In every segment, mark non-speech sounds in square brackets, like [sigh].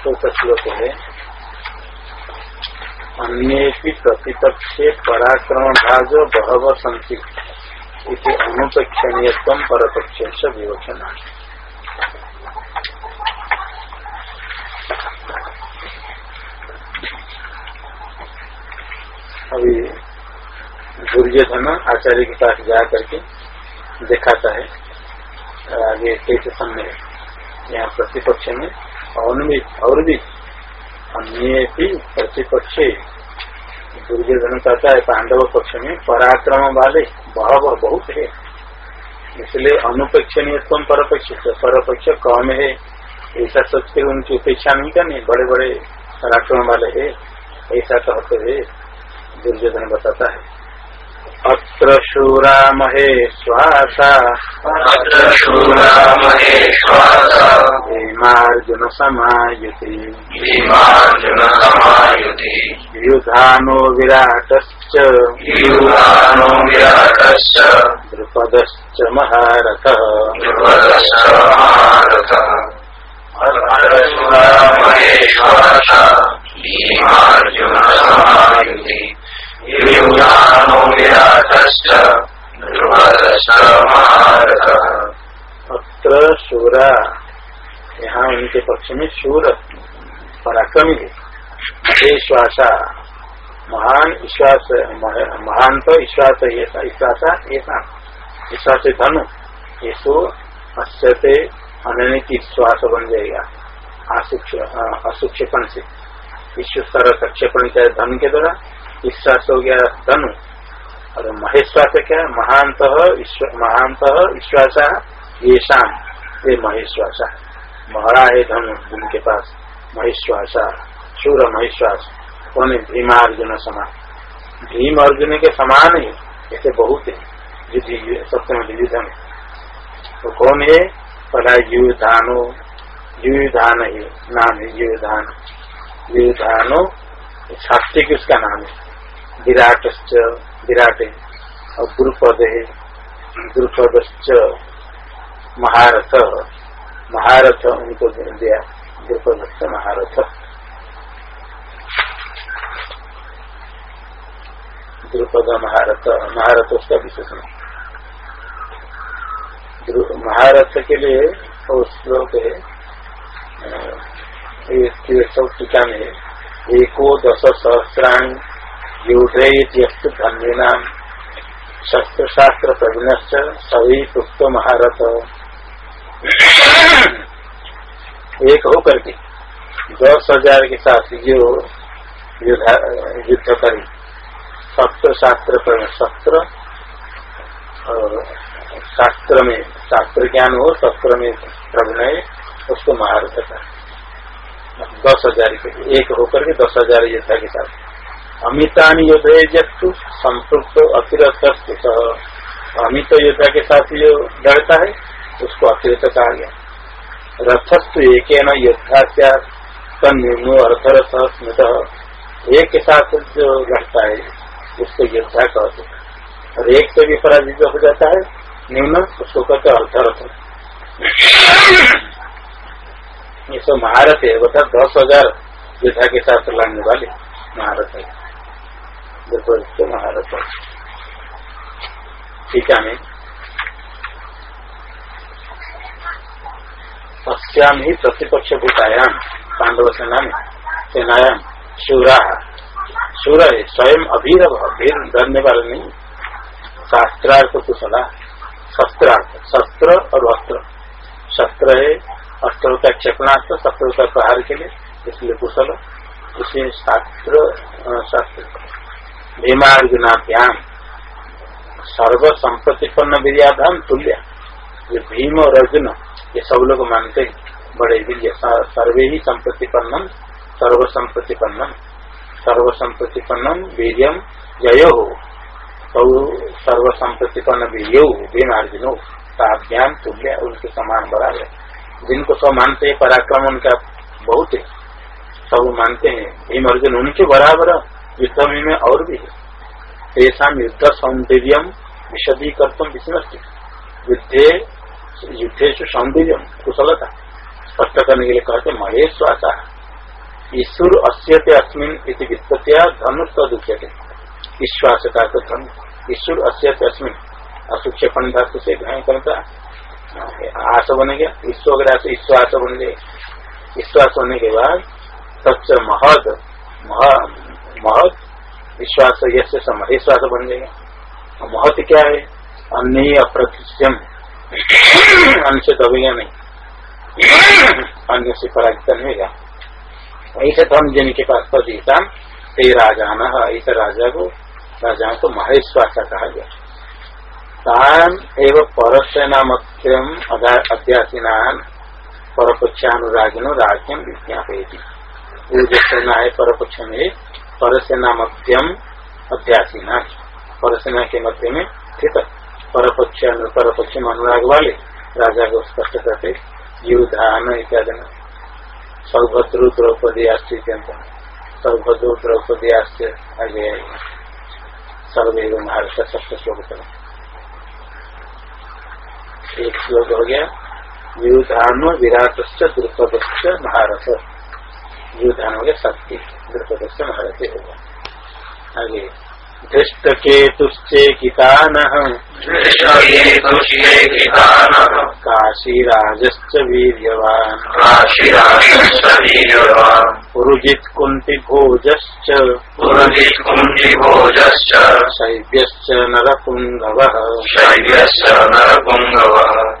चतुर्थ श्लोक है अन्य प्रतिपक्षे पराक्रम भाग बहव सी अनुपेक्षणीय परपक्ष विवचना। अभी दुर्योधन आचार्य के पास जा करके दिखाता है। आगे कैसे समय यहाँ प्रतिपक्ष में और भी और भी अन्य प्रतिपक्ष। दुर्योधन कहता है, पांडव पक्ष में पराक्रम वाले भाव बहुत है। इसलिए अनुपेक्षणीय तुम परपक्ष परपक्ष कम है? ऐसा सोच कर उनकी उपेक्षा नहीं करनी। बड़े बड़े पराक्रम वाले है। ऐसा कहते है। दुर्योधन बताता है। अत्र शूरा महे श्वासा। अत्र शूरा महे श्वासा। भीमार्जुन समायुति भीमार्जुन समायुति। युधानो विराटश्च। युधानो विराटश्च। द्रुपदश्च महारथः। द्रुपदश्च महारथः। अत्र शूरा महे श्वासा। भीमार्जुन समायुति। अत्र शूरा। यहाँ उनके पक्ष में शूर पराक्रमी। है श्वासा। महान विश्वास महान तो विश्वास विश्वासा ऐसा विश्वास धनु। ये अश्यते अनन्य की श्वास बन जाएगा। असुक्षेपण से। विश्व स्तर प्रक्षेपण किया धन के द्वारा विश्वास हो गया धनु। और महेश्वास क्या? महानत महानत विश्वास ये शाम ये महेश्वासा महड़ा है धनु उनके पास महेश्वासा शूर महेश्वास कौन है भीमार्जुन समान। भीम अर्जुन के समान है, ऐसे बहुत है। सप्तम युद्ध में तो कौन है? पहला युधानो। युधान है, नाम है युधान। युधानो शास्त्री उसका नाम है? विराट विराट और गुरुपद है गुरुपद महारथ महारथ उनको दिया गुरुपद महारथ। द्रुपद महारथ महारथ उसका विशेषण महारथ के लिए श्लोक है टीका में एको दश सहस्राणी युद्धयस्तु धन्यना शस्त्र शास्त्र प्रवीण सभी पुष्प महारथ एक हो करके दस हज़ार के साथ जो युद्ध करी। शस्त्र शास्त्र प्रवीण शस्त्र शास्त्र में शास्त्र ज्ञान हो शस्त्र में प्रवीण उसको महारथ का दस हज़ार के, एक होकर के दस हज़ार योद्धा के साथ। अमितानी योद्धे जत्तु संपृक्त अतिरथ अमित योद्धा के साथ जो लड़ता है, उसको अतिरथ कहा गया। रथस्तु एक योद्धा तन्नो अर्थरथ स्मृत। एक के साथ जो लड़ता है, उसको योद्धा कहते और एक से भी पराजित हो जाता है न्यून उसको कहते अर्थरथ ये सब महारथ है बता दस हज़ार योद्धा के साथ लड़ने वाले महारथ है। महारथ ठीक है अस्याम ही प्रतिपक्ष भूतायाम पांडव सेना में सेनायाम शूरा। शूर है, स्वयं अभीर भीर डरने वाले नहीं। शास्त्रार्थ कुशला, शस्त्रार्थ, शस्त्र और वस्त्र। शस्त्र है, अस्त्र का क्षेपणास्त्र, शस्त्र का प्रहार के लिए, इसलिए कुशल। उसी शास्त्र शास्त्र। भीमार्जुनाभ्याम सर्व संप्रतिपन्न वीरियाधाम तुल्य। ये भीम और अर्जुन, ये सब लोग मानते हैं, बड़े वीर सर्वे ही संप्रतिपन्नम सर्व संप्रतिपन्नम सर्व संप्रतिपन्नम वीरियम जय हो तो सर्व संप्रतिपन्न वीर भीमार्जुनो ताभ्याम तुल्य, उनके समान बराबर। जिनको सब मानते हैं, पराक्रम उनका बहुत है। सब मानते हैं, भीम अर्जुन उनके बराबर युद्ध में और भी है। ऐसा युद्ध सौंदर्य विशदी कर्तम विस्मृति युद्धे युद्धे सौंदर्य कुशलता। स्पष्ट करने के लिए कहते महेश श्वासा ईश्वर अस्यते अस्मिन इति वित्पत्तिया धनु तदुच्यते विश्वास का तो धन। ईश्वर अस्यते अस्मिन। असुक्षेपण धातु से ग्रहण करता आस बन गया। ईश्वर से ईश्वास बन गए विश्वास होने के बाद सच महद महत विश्वास यश विश्वास बन जाएगा महत क्या है अन्य अप्रतिष्यम अन्य से दबेगा नहीं। अन्य से पराजित नहीं होगा। ऐसे धर्म जिनके पास पदीता ते राजा न ऐसे राजा को राजा को महेश्वासा कहा गया। तान एवं परसेनामत्यम अध्यासीना परपक्षानुरागिनो राज्यम विज्ञापयती। वो जो सेना है परपक्ष में परसेना मध्यम अध्यासीना। परसेना के मध्य में स्थित परपक्ष परपक्ष में अनुराग वाले राजा को स्पष्ट करते, युद्धान इत्यादि। सौभद्रु द्रौपदी आश्चर्य सौभद्रु द्रौपदी आश्चर्य आगे सर्वे महाराष्ट्र सप्त श्लोक एक श्लोक हो गया, युद्धान विराट द्रुपद महारथ। युद्धान हो गया शक्ति द्रुपद महारथ होगा आगे धृष्ट केतुश्चेकितान काशीराजश्च वीर्यवान्। पुरुजित् कुन्तिभोजश्च पुरुजित् कुन्तिभोजश्च शैव्यश्च नरपुङ्गवः। शैव्यश्च नरपुङ्गवः।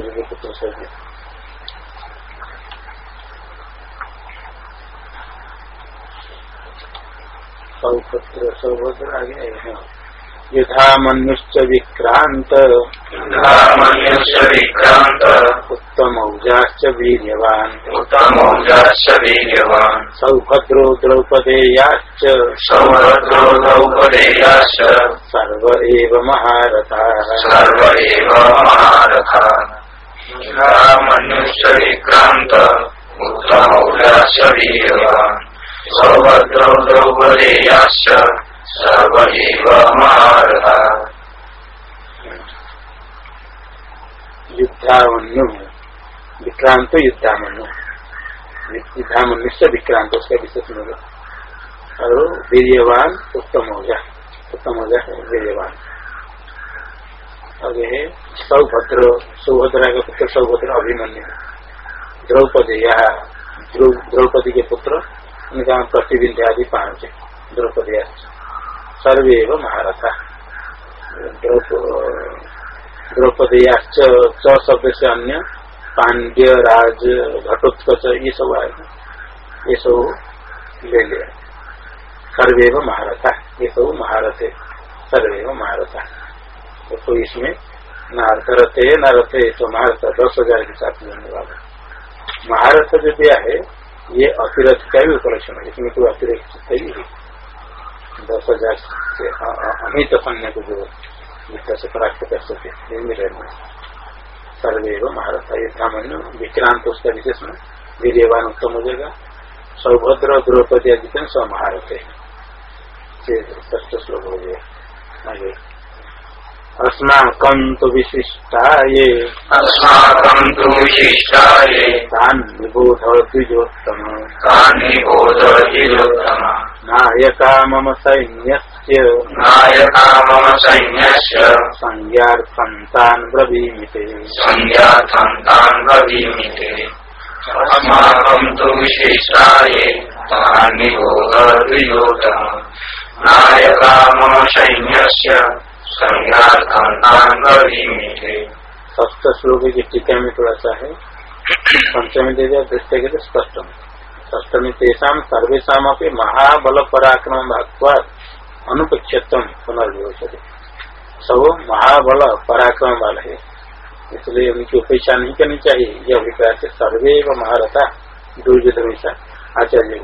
के पुत्र शैव्य सौपुत्र सौभद्र आगे है यथा मनुष्य विक्रांत विक्रान्त। उत्तम औजाश्च वीर्यवान। उत्तमौजाश्च वीर्यवान्। सौभद्रो द्रौपदेयाश्च। सौभद्रो द्रौपदेयाश्च। सर्व एव महारथाः। सर्व एव महारथा। मनुष्य सर्व महारथा युद्धामन्यु विक्रांत युद्धामन्यु युद्धामन्यु से विक्रांत उसका विशेष मिलेगा और वीर्यवान उत्तम हो जा उत्तम हो जा वीर्यवान। आगे है सौभद्र सौभद्रा के पुत्र सौभद्र अभिमन्यु द्रौपदी यह द्रौपदी के पुत्र उनका प्रतिबिंध आदि पाँच द्रौपदी सर्वे महारथा द्रौपदीयाश्च च शब्द से अन्य पांड्य राज घटोत्कच ये सब आएगा ये सब ले लिया सर्वेव महारथा ये सब महारथ है सर्वेव महारथा तो, इसमें न अर्धरथ है न है तो महारथ दस हज़ार के साथ लेने वाला। महारथ जो दिया है ये अतिरथ का भी उपलक्षण है इसमें कोई अतिरिक्त सही है दस हज़ार से अमित सैन्य को जो विद्या से प्राप्त कर सके मिलेगा सर्वे महारथ ये सामान्य विक्रांत उसका विशेषण वीरवान उत्तम हो जाएगा। सौभद्र द्रौपदी आदि सब महारथ है। श्लोक हो गया। अस्माकं तु विशिष्टाये। अस्माकं तु विशिष्टाये। तान् निबोध द्विजोत्तम कान्निबोधोत्तम नायका मम सैन्यस्य। नायका मम सैन्यस्य। संज्ञार्थं तान् ब्रवीमि ते संज्ञार्थं तान् ब्रवीमि ते अस्माकं तु विशिष्टाये तान्निबोधद्विजोत्तम नायका मम सैन्यस्य। सप्त श्लोक की टीका में थोड़ा सा है। पंचमी दे दिया दृष्टि के स्पष्टम। षष्टमी तेषा सर्वेशा महाबल पराक्रम भागवाद अनुपेक्षतम पुनर्विवचते सब महाबल पराक्रम वाले है इसलिए उनकी उपेक्षा नहीं करनी चाहिए। यह अभिप्राय से सर्वे व महारथा दुर्योधन आचार्य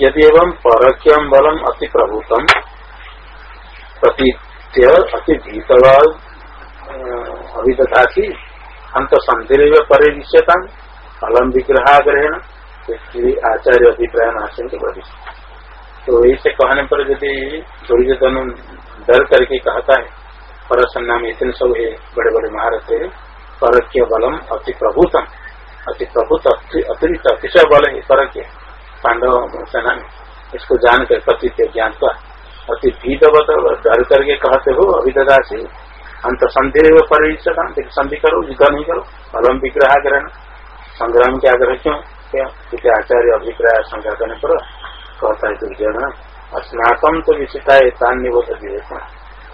यदि एवं परक्यम बलम अति प्रभुतम प्रतीत्य अति अभिदता थी हम तो संदेह संधि परिदृश्यता फलम विग्रहाग्रहण आचार्य अभिप्राय आशंक भविष्य तो ऐसे कहने पर यदि दुर्योधन डर करके कहता है परसन्ना में इतने सब है बड़े बड़े महारथ है, परक्य बलम अति प्रभुतम अति प्रभुत अतिरिक्त अतिशय बल है, परक्य, पांडव सेना में, इसको जानकर पति के ज्ञान का। अति भीतवत डर करके कहते हो अभिदासी अंत संधि पर संधि करो, युद्ध नहीं करो फलम विग्रह ग्रहण। संग्राम के आग्रह क्यों? क्या? क्योंकि आचार्य अभिप्राय संग्रह करने पर कहता है दुर्जन स्नातम तो विशिष्टा है तान निबोध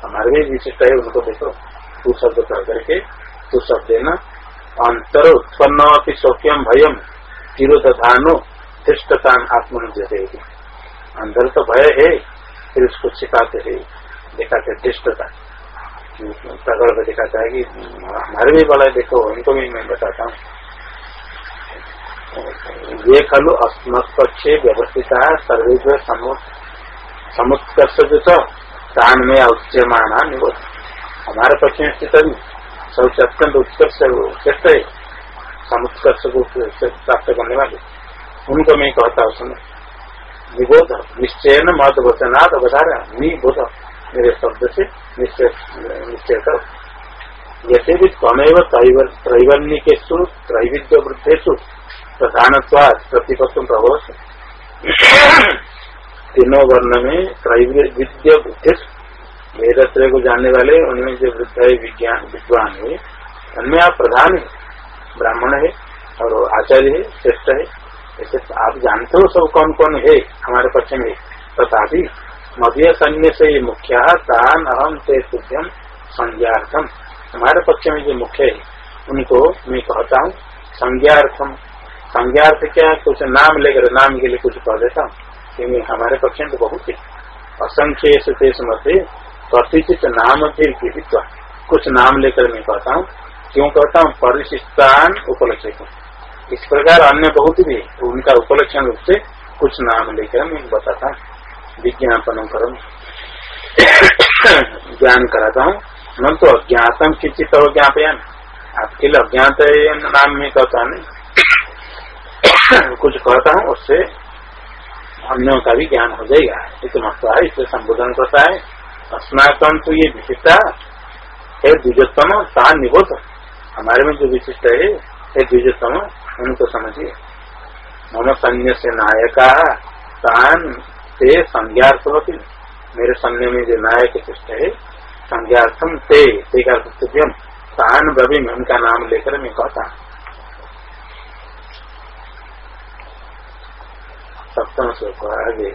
हमारे भी विशिष्ट है, उनको देखो। तू शब्द कह करके, तू शब्द देना अंतर उत्पन्न सौख्यम भयम तिरोधानो धृष्टता आत्मनुजते अंदर तो भय है फिर उसको सिखाते है दिखाते धृष्टता प्रकल्प दिखाता है कि हमारे भी बड़ा देखो, उनको भी मैं बताता हूँ। ये खलु अस्मत् पक्षे व्यवस्थित सर्वे जो समुत्कर्ष जो था तान में निबोध। हमारे पक्ष में स्थित सबसे अत्यंत उत्कर्ष समुत्कर्ष को प्राप्त करने वाले। उनको मैं कहता हूँ, सुनो। निबोध निश्चय न मत वचनाथ अवधारा। निबोध, मेरे शब्द से निश्चय निश्चय करो। जैसे भी तमेव त्रैवर्णिकेशु त्रैविद्य वृद्धेशु प्रधान प्रतिपत्व प्रभव तीनों वर्ण में त्रैविद्य बुद्धि वेद को जानने वाले, उनमें जो वृद्ध है, विज्ञान, विद्वान है, उनमें आप प्रधान है। ब्राह्मण है, और आचार्य है, श्रेष्ठ है। ऐसे आप जानते हो सब कौन कौन है हमारे पक्ष में तथापि मध्य सैन्य से मुख्य तान अहम से तुभ्यम संज्ञार्थम हमारे पक्ष में जो मुख्य है, उनको मैं कहता हूँ संज्ञार्थम संज्ञार्थ क्या कुछ नाम लेकर नाम के लिए कुछ कह देता हूँ क्योंकि हमारे पक्ष में तो बहुत ही। असंख्य मध्य प्रतिष्ठित नाम कुछ नाम लेकर मैं कहता हूँ, क्यों कहता हूँ? परिशिष्टान उपलक्ष्य इस प्रकार अन्य बहुत भी उनका उपलक्षण रूप से कुछ नाम लेकर मैं बताता हूँ विज्ञापन करूँ [coughs] ज्ञान कराता हूँ। न तो अज्ञातम किचित और ज्ञापयान। आपके लिए अज्ञात नाम में कहता नहीं। [coughs] कुछ कहता हूँ, उससे अन्यों का भी ज्ञान हो जाएगा। इस महत्व है इससे संबोधन करता है। स्नातम तो ये विशिष्टता है द्विजोत्तम तान निबोध। हमारे में जो विशिष्ट है द्विजोत्तम उनको समझिए। मम सैन्य से नायका, तान से संज्ञार्थ होती मेरे सैन्य में जो नायक पृष्ठ है, संज्ञार्थम ते तुभ्यम तान रवि उनका नाम लेकर मैं कहता सप्तम श्लोक आगे।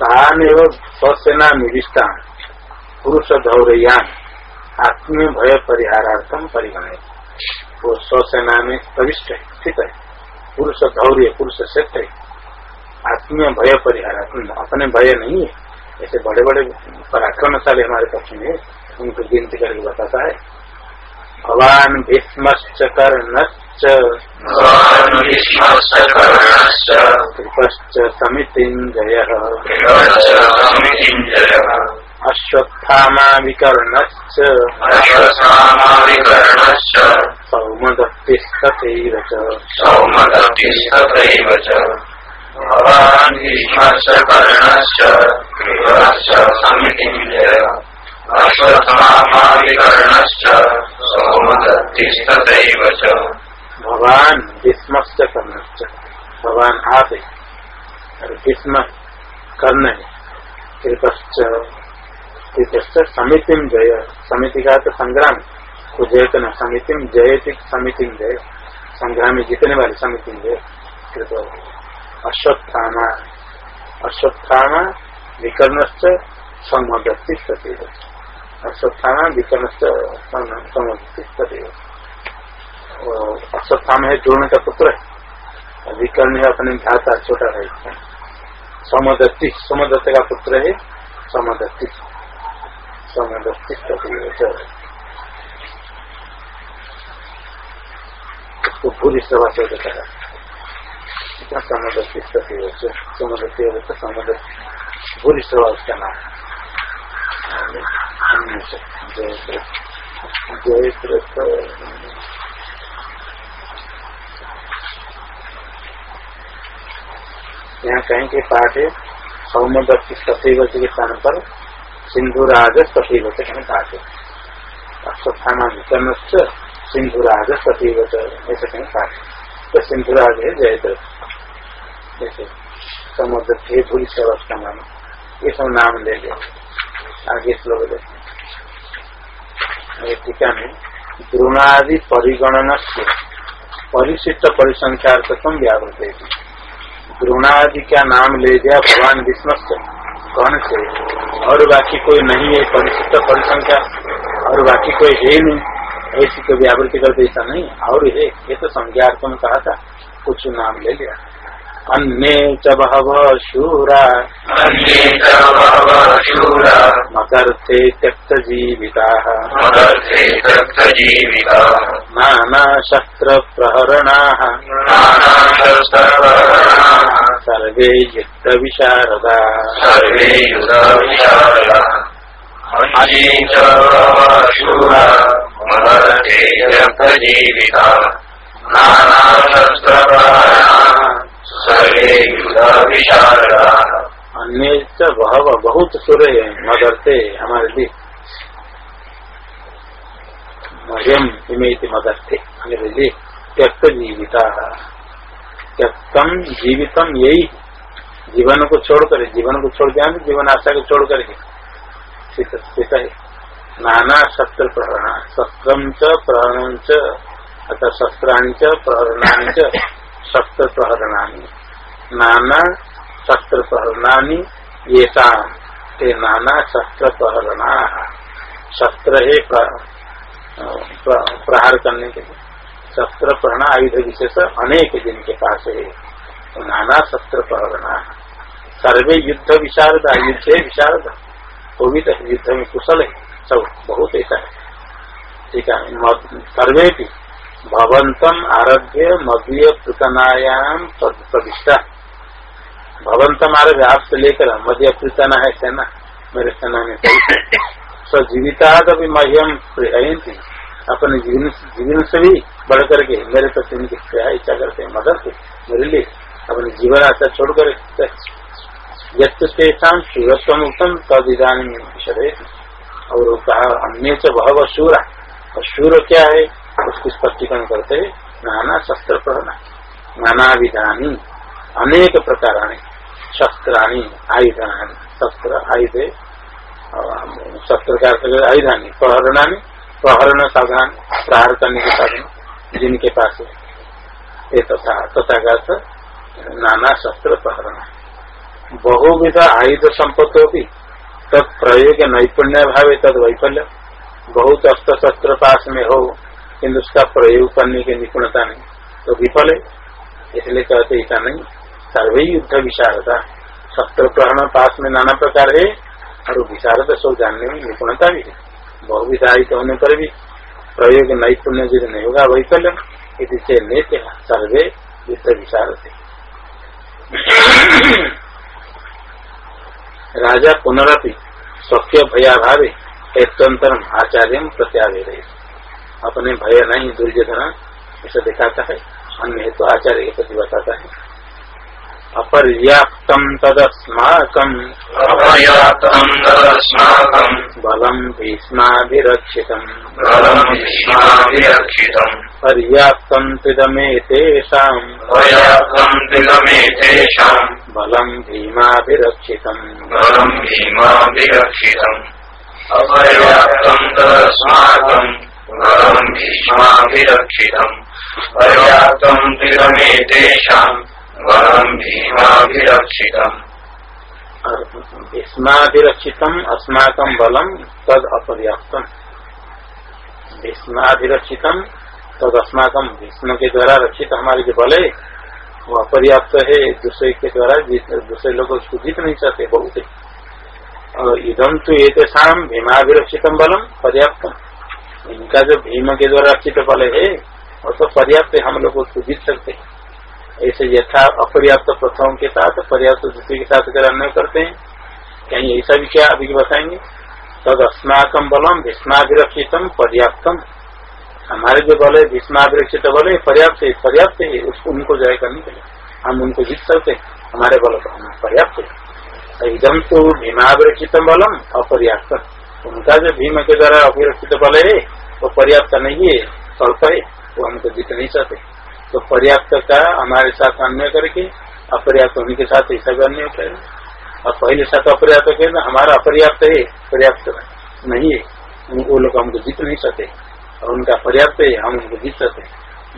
तान एवं स्वसेना निविष्टा पुरुष धौरयान आत्मीय भय परिहारार्थम परिगणित वो स्वसेना में प्रविष्ट है स्थित है। पुरुष धौर्य पुरुष सत्य है। आत्मीय भय परिहार अपने भय नहीं है। ऐसे बड़े बड़े पराक्रमशाली हमारे पक्ष में उनको गिनती करके बताता है। भगवान भीष्मश्च कर्णश्च। कृपश्च अश्वत्थामा विकर्णश्च। सौमदत्तिस्तथैव च सौमदत्तिस्तथैव च भवान् भीष्मश्च कर्णश्च कृपश्च समितिञ्जयः अश्वत्थामा विकर्णश्च सौमदत्तिस्तथैव च भगवान भीष्मश्च कर्णश्च भगवान आप है भीष्म कर्ण है कृपश्च जय। समिति का तो संग्राम। जयत न समिति जयति समिति जय। संग्राम में जीतने वाली समिति जय। अश्वत्थामा। अश्वत्थामा विकर्ण समदत्ति सदैव अश्वत्थामा विकर्ण समदत्ति सदैव अश्वत्थामा है द्रोण का पुत्र। है विकर्ण है अपने भ्राता, छोटा है समदत्ति समदत्त का पुत्र है। समदत्ति उसको भूरी सभा से कहा समुद्र समुद्र समुद्र सभा उसका नाम। यहाँ कहीं के पाठ है सौमदत्त सतैवत के स्थान पर सिंधुराज सतैवत कहीं पाठ है अश्वत्थान सिंधुराज सतैवत ऐसा कहीं पाठ तो सिंधुराज है जयद्रथ। जैसे समुद्र थे भूल से का नाम। ये सब नाम ले लिया आगे श्लोक देखें टीका में, द्रोणादि परिगणन से परिशिष्ट परिसंख्यार परिसंख्यार्थकम व्यावृत है द्रोणादि का नाम ले दिया भगवान विष्णु से कौन से? और बाकी कोई नहीं है परिशिष्ट परिसंख्या। और बाकी कोई है नहीं। ऐसी कोई व्यावृत्ति करते ऐसा नहीं और है ये तो संज्ञार्थम कहा था कुछ नाम ले लिया। अन्ये च बहवः शूरा। मदर्थे त्यक्तजीविताः। मदर्थे त्यक्तजीविताः। नानाशस्त्रप्रहरणाः। नानाशस्त्रप्रहरणाः। सर्वे युद्धविशारदा। सर्वे युधविशारदाः अन्ये अन्य बहव बहुत सुर है मदरते हमारे लिए। मह्यम इमेति मदरते हमारे लिए त्यक्त जीविता त्यक्तम जीवितम यही। जीवन को छोड़कर, जीवन को छोड़ दिया जीवन आशा को छोड़ करके है। नाना शस्त्र प्रहरण। शस्त्रम च प्रहरण अतः शस्त्राणी च शस्त्र प्रहरणानी। नाना शस्त्र प्रहरणानी ये ते नाना शस्त्र प्रहरणा। शस्त्र है प्रहार करने के लिए। शस्त्र प्रहरण आयुध विशेष अनेक जिनके पास है तो नाना शस्त्र प्रहरणा। सर्वे युद्ध विशारद युद्ध है विशारद। वो भी तो युद्ध में कुशल है। सब बहुत ऐसा है। ठीक है? सर्वे भी भवंतम आरभ्य मदीय पृतनायाम प्रविष्टा भवंतम आरभ्य आपसे लेकर मध्य पृतना है सेना मेरे सेना में सजीविता अभी मह्यम थी अपने जीवन जीवन से भी बढ़ करके मेरे तो की क्या इच्छा करते हैं, मदद मेरे लिए। अपने जीवन आशा छोड़ कर यम सूरत्म उत्तम तद इधानी विषय और कहा अन्य से बहुत शूरा और शूर क्या है? उसकी स्पष्टीकरण करते नाना शस्त्र प्रहना नाना विधानी अनेक प्रकार शस्त्राणी, आयुधानी। शस्त्र, आयुध। शस्त्र का आयुधानी। प्रहरणानी। प्रहरण साधन। प्रहार करने के साधन। जिनके पास है। ये तथा तथा का नाना शस्त्र प्रहरण बहुविध आयुध संपत्ति भी तत्प्रयोग नैपुण्य भाव तद वैफल्य बहुत अस्त्र शस्त्र पास में हो किन्तु उसका प्रयोग करने की निपुणता नहीं। तो विफल है इसलिए कहते ऐसा नहीं। सर्वे युद्ध विशारदा शस्त्र ग्रहण पास में नाना प्रकार है, और विशारद सब जानने में निपुणता भी है। बहुविधायित होने पर भी प्रयोग नैपुण्य यदि नहीं होगा वैकल्य यदि से नेत्य सर्वे युद्ध विशारद राजा पुनरअपि सत्य भयाभावे हेतुअंतरम आचार्य प्रत्यागे अपने भय नहीं दुर्योधन ऐसा दिखाता है अन्य हेतु तो आचार्य के प्रति बताता है। अपर्याप्तम तदस्माकम। बलम भीष्माभिरक्षितम। पर्याप्तम तिदमेतेषाम् बलम भीमाभिरक्षितम। बलम भीमाभिरक्षितम। अपर्याप्तम तदस्माकम बलम भीष्माभिरक्षितम। पर्याप्तम तिदमेतेषाम् बलम भीमाभिरक्षितम। भीष्माभिरक्षितम अस्माकम बलम तद अपर्याप्तम। भीष्माभिरक्षितम तद अस्माकम भीष्म के द्वारा रक्षित हमारे जो बल है वो अपर्याप्त है दूसरे के द्वारा दूसरे लोग उसको जीत नहीं चाहते, बहुत और इधम तो ये शाम भीमाभिरक्षितम बलम पर्याप्तम इनका जो भीम के द्वारा रक्षित बल है, और तो पर्याप्त हम लोग उसको जीत सकते हैं। ऐसे यथा अपर्याप्त प्रथम के साथ, पर्याप्त दूसरे के साथ अगर अन्य करते हैं। कहीं ऐसा भी क्या अभी बताएँगे? तद अस्माकम बलम भीष्माभिरक्षितम पर्याप्तम हमारे जो बल है भीष्माभिरक्षित बल है, पर्याप्त है पर्याप्त है उनको जय करने के लिए। हम उनको जीत सकते हमारे बल का हम पर्याप्त है। एकदम तो भीमाभिरक्षित बलम अपर्याप्त। उनका जो भीम के द्वारा अभिरक्षित बल है, वो पर्याप्त नहीं है स्वल्प है, वो हमको जीत नहीं सकते। तो पर्याप्त का हमारे साथ अन्य करके, अपर्याप्त होने के साथ ऐसा भी अन्य करें। और पहले साथ अपर्याप्त कहना हमारा अपर्याप्त है, पर्याप्त नहीं है, वो लोग हमको जीत नहीं सकते। और उनका पर्याप्त है, हम उनको जीत सकते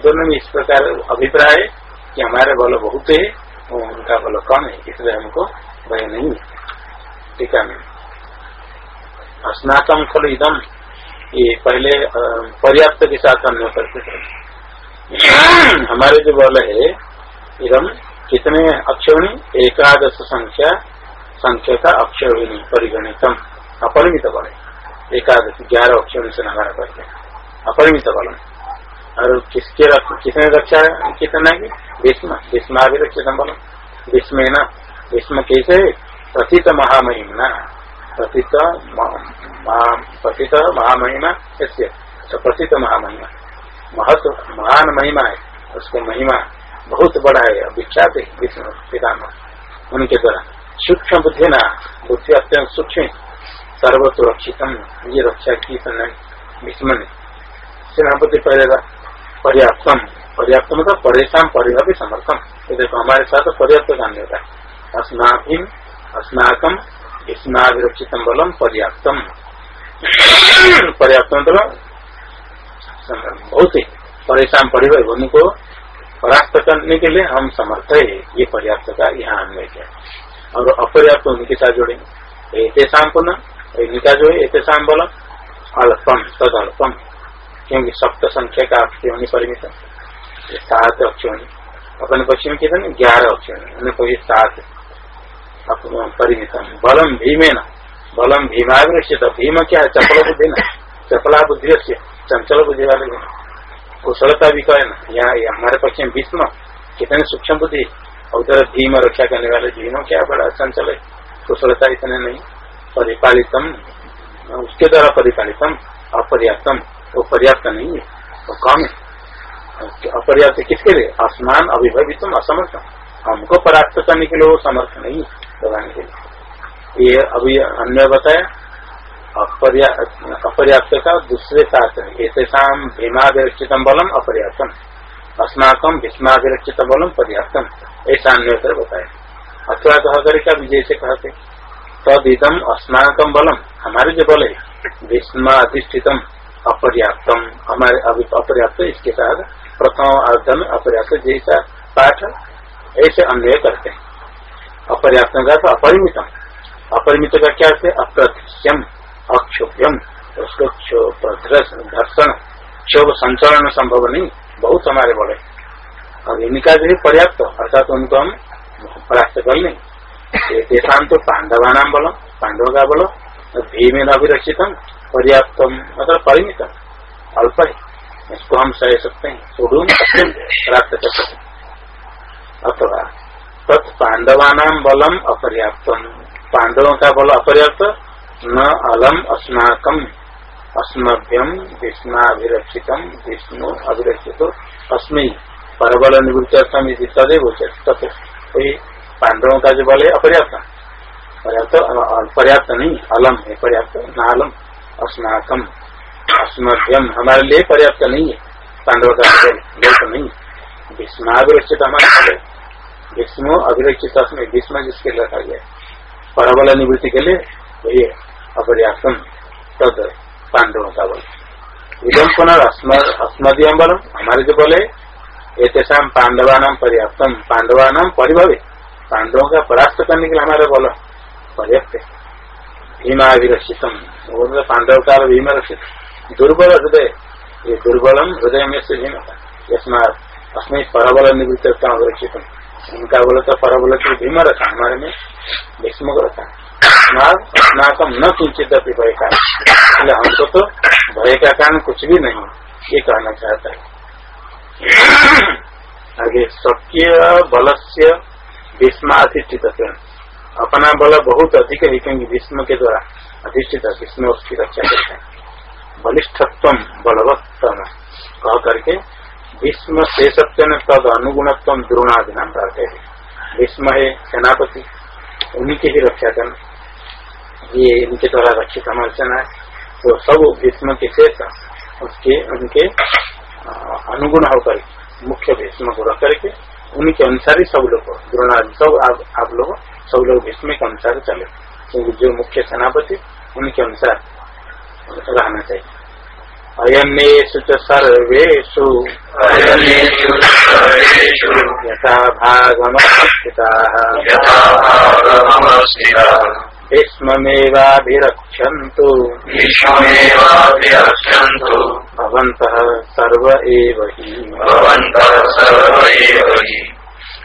दोनों में इस प्रकार अभिप्राय है कि हमारे बल बहुत है और उनका बल कम है, इसलिए हमको भय नहीं ठीक है स्नातम खल इदम ये पहले पर्याप्त के साथ अन्य करते थे [clears throat] हमारे जो बल है इदम कितने अक्षोणी एकादश संख्या संख्या का अक्षोणी परिगणितम। अपरिमित बल एकादश, ग्यारह अक्षोणी से नगारा करते अपरिमित बल और किसके किसने रक्षा कितना की भीष्म। भीष्माभिरक्षित बल भीष्म न? भीष्म कैसे? प्रथित महामहिमना प्रथित प्रथित महामहिमा कैसे? प्रथित महामहिमा। महत्व महान महिमा है। उसको महिमा बहुत बड़ा है। विख्यात है विष्णु पितामह। उनके द्वारा। सूक्ष्म बुद्धि न। बुद्धि अत्यंत सूक्ष्म सर्वसुरक्षितम। ये रक्षा की भीष्म ने सेनापति पहले पर्याप्तम। पर्याप्त मतलब परेशान परिभावी समर्थम। ये देखो, हमारे साथ पर्याप्त गान्य होता है। अस्नाकम स्नाभिरक्षितम बलम, पर्याप्तम। पर्याप्त मतलब बहुत ही परेशान परिवार उनको परास्त करने के लिए हम समर्थ है। ये पर्याप्त का यहाँ अन्वय किया। और अपर्याप्त उनके साथ जोड़ेंगे। एहतेसाम पुनः इनका जो है एहतेसाम बोला अल्पम तद अल्पम क्योंकि सप्त संख्या का अक्षोणी परिमित सात अक्षोणी अपने पक्ष में कितने ग्यारह अक्षोणी उन्हें कोई सात परिमित बलम भीमे न। बलम भीमाग्रक्षित भीम क्या है? चपला बुद्धि न। चपला बुद्धि से चंचल बुद्धि वाले कुशलता भी कहे ना। यहाँ हमारे पक्ष में भीष्म कितने सूक्ष्म बुद्धि। और उधर भीम रक्षा करने वाले भीम क्या बड़ा चंचल है। कुशलता इतने नहीं। परिपालितम। उसके द्वारा परिपालितम। अपर्याप्तम। वो पर्याप्त नहीं है वो कम है। अपर्याप्त किसके लिए? आसमान अभिभावित असमर्थ हमको परास्त करने के लिए वो समर्थ नहीं लगाने के लिए। ये अभी अन्य बताया अपर्याप्त का दूसरे साथ ऐसा भीमाभिरक्षित बलम अपर्याप्तम। अस्माकम भीष्माभिरक्षित बलम पर्याप्तम। ऐसा अन्य बताया। अथवा कह का विजय से कहते तद अस्माकम बलम। हमारे जो बल है, भीष्माधिष्ठितम। अपर्याप्तम। हमारे अभी अपर्याप्त इसके साथ प्रथम अर्ध में अपर्याप्त जैसा पाठ ऐसे अन्वय करते हैं। अपर्याप्त का अपरिमितम। अपरिमित का क्या है? अप्रत्यम, अक्षोभ्यम। उसको घर्षण क्षोभ संचरण संभव नहीं, बहुत हमारे बड़े और इनका जो पर्याप्त, अर्थात उनको हम प्राप्त कर लें। तेसाम तो पांडवा नाम बोलो, पांडव का बोलो भीमे अभिरक्षितम। पर्याप्तम मतलब परिमितम अल्प है। इसको हम सह सकते हैं। सुडूम प्राप्त कर सकते अथवा तत्पांडवा नाम बलम अपर्याप्तम। पांडवों का बल अपर्याप्त, न अलम अस्माकम अस्मभ्यम विष्णाभिरक्षित विष्णु अभिरक्षित। अस्मि परबल निवृत्ति तदेव कोई पांडवों का जो बल है अपर्याप्त पर्याप्त पर्याप्त नहीं, अलम है। पर्याप्त न अलम अस्माकम अस्मभ्यम हमारे लिए पर्याप्त नहीं है। पांडव का तो नहीं भीष्माभिरक्षित हमारे विष्णु अभिरक्षित अस्मि भीष्म जिसके लिए रखा गया परबल निवृत्ति के लिए वही अपर्याप्तम तद पांडवों का बल। इधम पुनः अस्मदीय बल, हमारे जो बोले ऐसा पांडवा नाम पर्याप्तम पांडवा नाम परिभव। पांडवों का परास्त करने के लिए हमारा बल पर्याप्त है। भीमाभिरक्षितम पांडव का भीम रक्षित दुर्बल हृदय। ये दुर्बलम हृदय में से भीम। यस्मा अस्में परबल निवृत्त रक्षित उनका बोले तो परबल भीम रखा हमारे में भीष्म को रखा अस्नाकम न किंचित भय का इसलिए हमको तो भय का कारण कुछ भी नहीं ये कहना चाहता है। आगे स्वकीय बल से भीष्माधिष्ठित अपना बल बहुत अधिक है क्योंकि भीष्म के द्वारा अधिष्ठित भीष्म उसकी रक्षा करते हैं बलिष्ठत्व बलवत्तम कह करके भीष्म शेषत्व तद अनुगुणत्व द्रोणादि नाम करते हैं। भीष्म है सेनापति उन्हीं की ही रक्षा करना ये इनके द्वारा रक्षित हमारी सेना है। तो सब भीष्म के शेष उसके उनके अनुगुण होकर मुख्य भीष्म को रख करके उनके अनुसार ही सब लोग द्रोणादि सब आप, आप लोग सब लोग भीष्म के अनुसार चले। क्योंकि जो मुख्य सेनापति उनके अनुसार रहना चाहिए। अयन्येषु च सर्वेषु। यथा भागमस्थिताः। भवन्तः सर्व एव हि।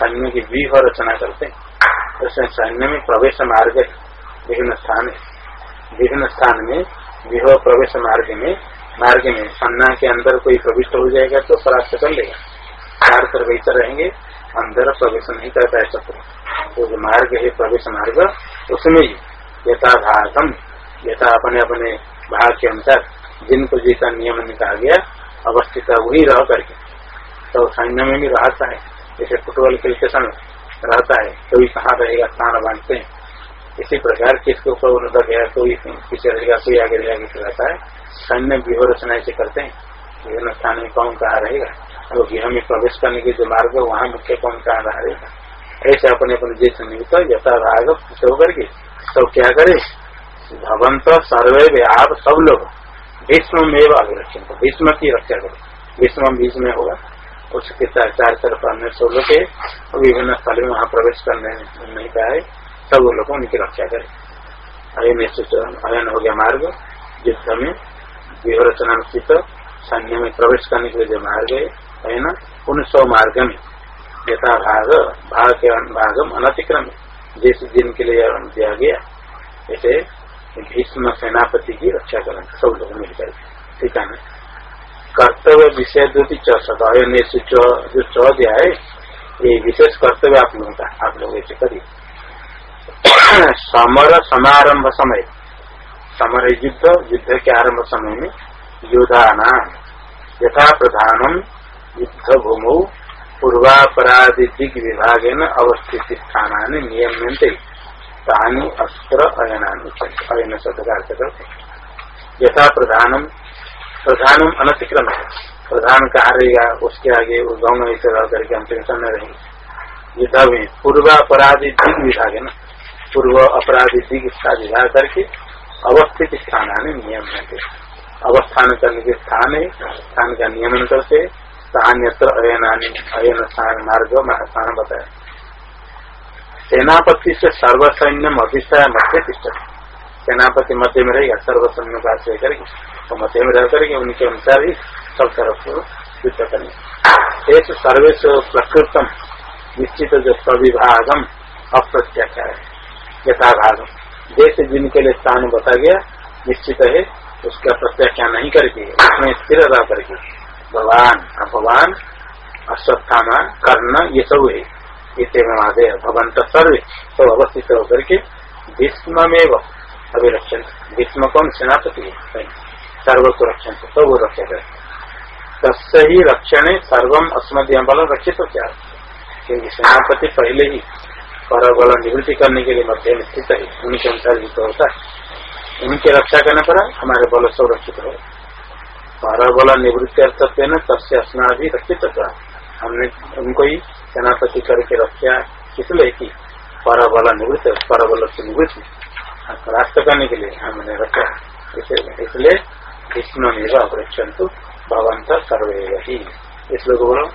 सैन्य की व्यूह रचना करते हैं। उसमें सैन्य में प्रवेश मार्ग विभिन्न स्थान है। विभिन्न स्थान में व्यूह प्रवेश मार्ग में मार्ग में सन्ना के अंदर कोई प्रविष्ट हो जाएगा तो परास्त कर लेगा। चार तरफ़ बेहतर रहेंगे, अंदर प्रवेश नहीं करता है शत्रु तो जो मार्ग है, प्रवेश मार्ग, उसमें ही यथा भागम यथा अपने अपने भाग के अनुसार जिनको जैसा नियम कहा गया अवस्थित वही रह करके। तो सैन्य में भी रहता है। जैसे फुटबॉल खेलते समय रहता है, कोई तो कहाँ रहेगा स्थान बांधते हैं। इसी प्रकार किसके ऊपर उन्नत गया, कोई पीछे रहेगा, कोई आगे रहेगा किसी रहता है। सैन्य व्यूह रचना ऐसे करते हैं। विभिन्न स्थान में कौन कहाँ रहेगा? और गृह में प्रवेश करने के जो मार्ग है, वहाँ मुख्य कौन कहाँ रहेगा? ऐसे अपने अपने जैसे निमित्त यथा भाग होकर के सब क्या करे? भवन भवंत सर्वे आप सब लोग भीष्म में अभिरक्षण भीष्म की रक्षा करो। भीष्म बीच में होगा। उसके चार चार तरफ़ अन्य सब लोग विभिन्न स्थल में वहाँ प्रवेश करने नहीं पाए सब लोग उनकी रक्षा करे। अयन अयन हो गया मार्ग युद्ध में व्यूह रचना स्थित सैन्य में प्रवेश करने के लिए जो मार्ग है ना, उन सौ मार्ग में यथा भाग भाग के भागम अनतिक्रम, जिस दिन के लिए दिया गया, ऐसे भीष्म सेनापति की रक्षा करें सब लोग मिलकर ठीक है कर्तव्य विषय द्योति चौसठ जो चौ दिया है, ये विशेष कर्तव्य आप लोगों का आप लोग ऐसे करिए समर समारंभ समय। समर युद्ध युद्ध के आरंभ समय में योधा नाम यथा प्रधानम युद्ध भूमौ पूर्वापराधि दिग विभाग अवस्थित स्थान नियम्यंते तानी अस्त्र अयनानी अयन शब्द करते। यथा प्रधानम प्रधानम अनतिक्रम है। प्रधान कहा रहेगा, उसके आगे वो गाँव में ऐसे रह करके हम टेंशन न रहेंगे। युद्ध में पूर्वापराधि दिग विभाग है ना? पूर्व अपराधी दिग का विभाग करके अवस्थित स्थान आने नियम अवस्थान करने के स्थान है। स्थान का नियमन करते स्थान्यत्र अयन अयन स्थान मार्ग स्थान बताया। सेनापति से सर्वसैन्य अभिषय मध्य तिष्ट सेनापति मध्य में रहेगा, सर्वसैन्य का आश्रय करेगी तो मध्य में रह करके उनके अनुसार ही सब तरफ़ को युद्ध करेंगे एक सर्वेश प्रकृतम निश्चित जो सविभागम अप्रत्याख्या है यथाभागम। जैसे जिनके लिए स्थान बता गया, निश्चित है, उसका प्रत्याख्या नहीं करके, उसमें स्थिर रह करके। भगवान भगवान अश्वत्थामा, कर्ण, ये सब है। इतने भगवंत सर्वे, सब अवस्थित होकर के भीष्मेव अभिरक्षण भीष्म कौन? सेनापति है। सर्व को रक्षण सब रक्षा करे तस्य ही रक्षण सर्वम अस्मदीय बल रक्षित हो क्या? क्योंकि सेनापति पहले ही पर बल निवृत्ति करने के लिए मध्य में स्थित है। उनके अनुसार युद्ध होता है। उनकी रक्षा करने पर हमारे बल संरक्षित हो। पर बल निवृत्ति अर्थत्व न, तस्य स्ना भी रक्षित हमने उनको ही सेनापति करके रक्षा किस लिए की पर बल निवृत्त पर बल से निवृत्ति। परास्त करने के लिए हमने रखा इसलिए भीष्म में अपरक्षण तो भगवंत सर्वे ही इस लोग बोलो।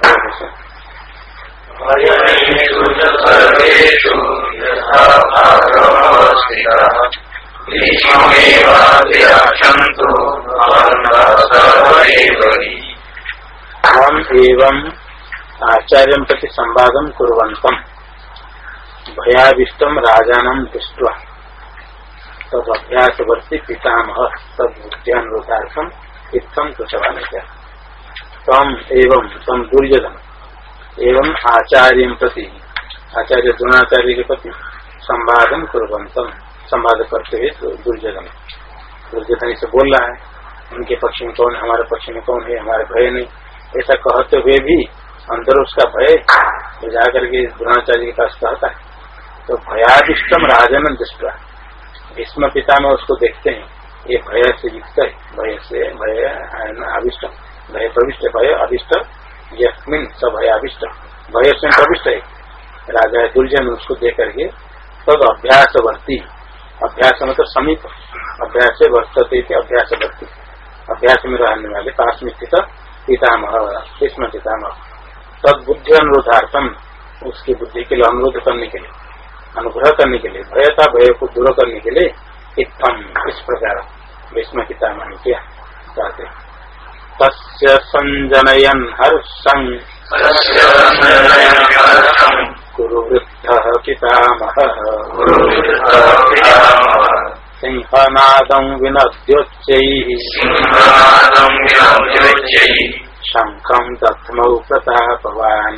एव एवं आचार्य प्रति संवादम कुरंतम भयाविष्टम राजानम दृष्टवा। तद अभ्यासवर्ती पितामह तदुद्यानुरोधार्थम इतम कुशवान तम एवं तम दुर्योधन एवं आचार्य प्रति। आचार्य द्रोणाचार्य के प्रति संवाद कुरंतम संवाद करते हुए दुर्योधन। दुर्योधन इसे बोल रहा है, उनके पक्ष में कौन हमारे पक्ष में कौन है, हमारे भय नहीं। ऐसा कहते हुए भी अंदर उसका भय जाकर के द्रोणाचार्य के पास कहता है। तो भयादिष्टम राजन दृष्टा भीष्म पिता में उसको देखते हैं। ये भय से युक्त है। भय से, भय अभिष्ट। भय प्रविष्ट, भय अभिष्ट। यस्मिन स भय अभिष्ट। भय से प्रविष्ट है। राजा दुर्जन उसको देख करके तद अभ्यास वर्ती अभ्यास मतलब समीप। अभ्यास वर्तते थे अभ्यास वर्ती अभ्यास में रहने वाले पास में स्थित पितामह भीष्म पितामह। तद बुद्धि अनुरोधार्थम उसकी बुद्धि के लिए अनुरोध करने के लिए। अनुग्रह करने के लिए भयता भय को दूर करने के लिए इतम इस प्रकार भीष्म पितामह किया चाहते तस्य संजनयन हर्षं। कुरु वृद्ध पितामह। सिंहनादं विनद्योच्चैः। शङ्खं दध्मौ प्रतापवान्।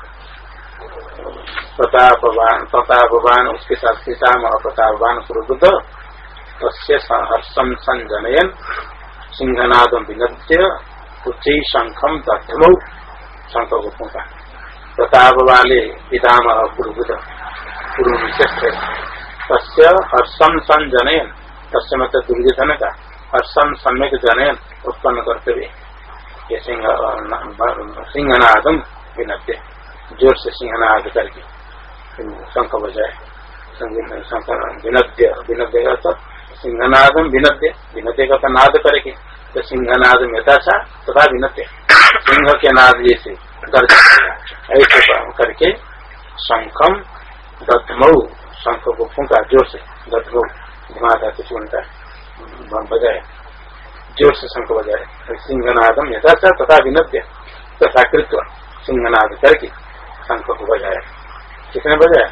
प्रतापवान प्रतापवान, उसके साथ पितामह प्रतापवान कुरुबुद्ध तस्य संजनयन सिंहनादम विनद्य। उच्च शंखम दध्मौ शंख को। फूका प्रताप वाले पितामह कुरुबुद्ध कुरु श्रेष्ठ तस्य हर्षम संजनयन तस्य मत दुर्योधन का। हर्षम सम्यक जनयन। उत्पन्न करते हुए। सिंह सिंहनादम विनद्य। ज़ोर से सिंहनाद करके। शंख बजाय विनद्य विनद्य सिंहनादम विनद्य। विनद्य का नाद करके तो सिंहनाद यथाशा तथा विनद्य। सिंह के नाद जैसे ऐसे करके शंखम दधमऊ शंख को फूका ज़ोर से। दधमऊ धुआँ था सुनता बजाय ज़ोर से शंख बजाय सिंहनादम यथाशा तथा विनद्य तथा कृत्व सिंहनाद करके शंख को बजाया किसने बजाया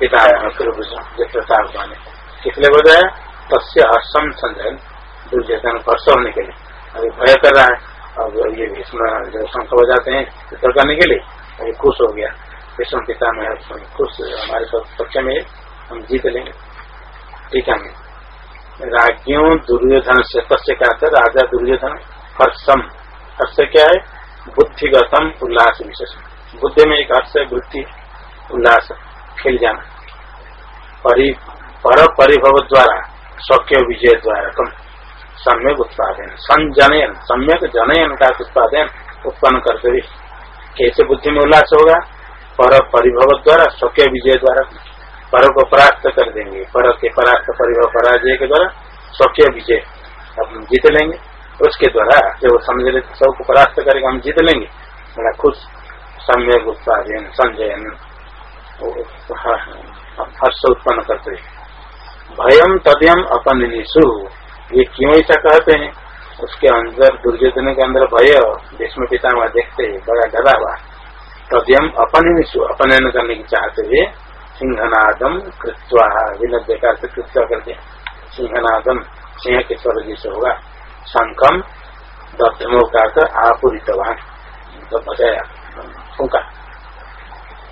पिता प्रताप ने किसने बजाया तस्य हर्षम संजय दुर्योधन हर्ष होने के लिए। अभी भय कर रहा है। अब ये भीष्म जो शंख बजाते हैं, चित्र करने के लिए, अभी खुश हो गया। भीष्म पिता में खुश हमारे पक्ष में हम जीत लेंगे। ठीक है राज्यों दुर्योधन से तस्य क्या था? राजा दुर्योधन, हर्षम। हर्ष क्या है? बुद्धिगतम उल्लास विशेष बुद्धि में एक हर्ष है बुद्धि उल्लास, खिल जाना। परि पर परिभव द्वारा सौख्य विजय द्वारा कम सम्यक उत्पादन, संजनयन, सम्यक जनयन का उत्पादन उत्पन्न करते हुए। कैसे बुद्धि में उल्लास होगा? पर परिभव द्वारा सौख्य विजय द्वारा। पर को परास्त कर देंगे। पर के परास्त परिभव पराजय के द्वारा सौख्य विजय अब हम जीत लेंगे। उसके द्वारा, जब समझ लेते सबको परास्त करेगा, हम जीत लेंगे। बड़ा खुश सम्यक उत्पादन संजयन हर्ष उत्पन्न करते भयम तदयम अपनिशु ये क्यों ऐसा कहते हैं उसके अंदर, दुर्योधन के अंदर भय, भीष्म पितामह देखते है बड़ा डरा हुआ। तदयम अपनिशु अपनयन करने की चाहते हुए सिंहनादम कृत्वा विनद बेकार से कृत्वा करते। सिंहनादम सिंह के स्वर जैसे होगा शंखम दब्धमो का आपूरितवान। बजाया फूका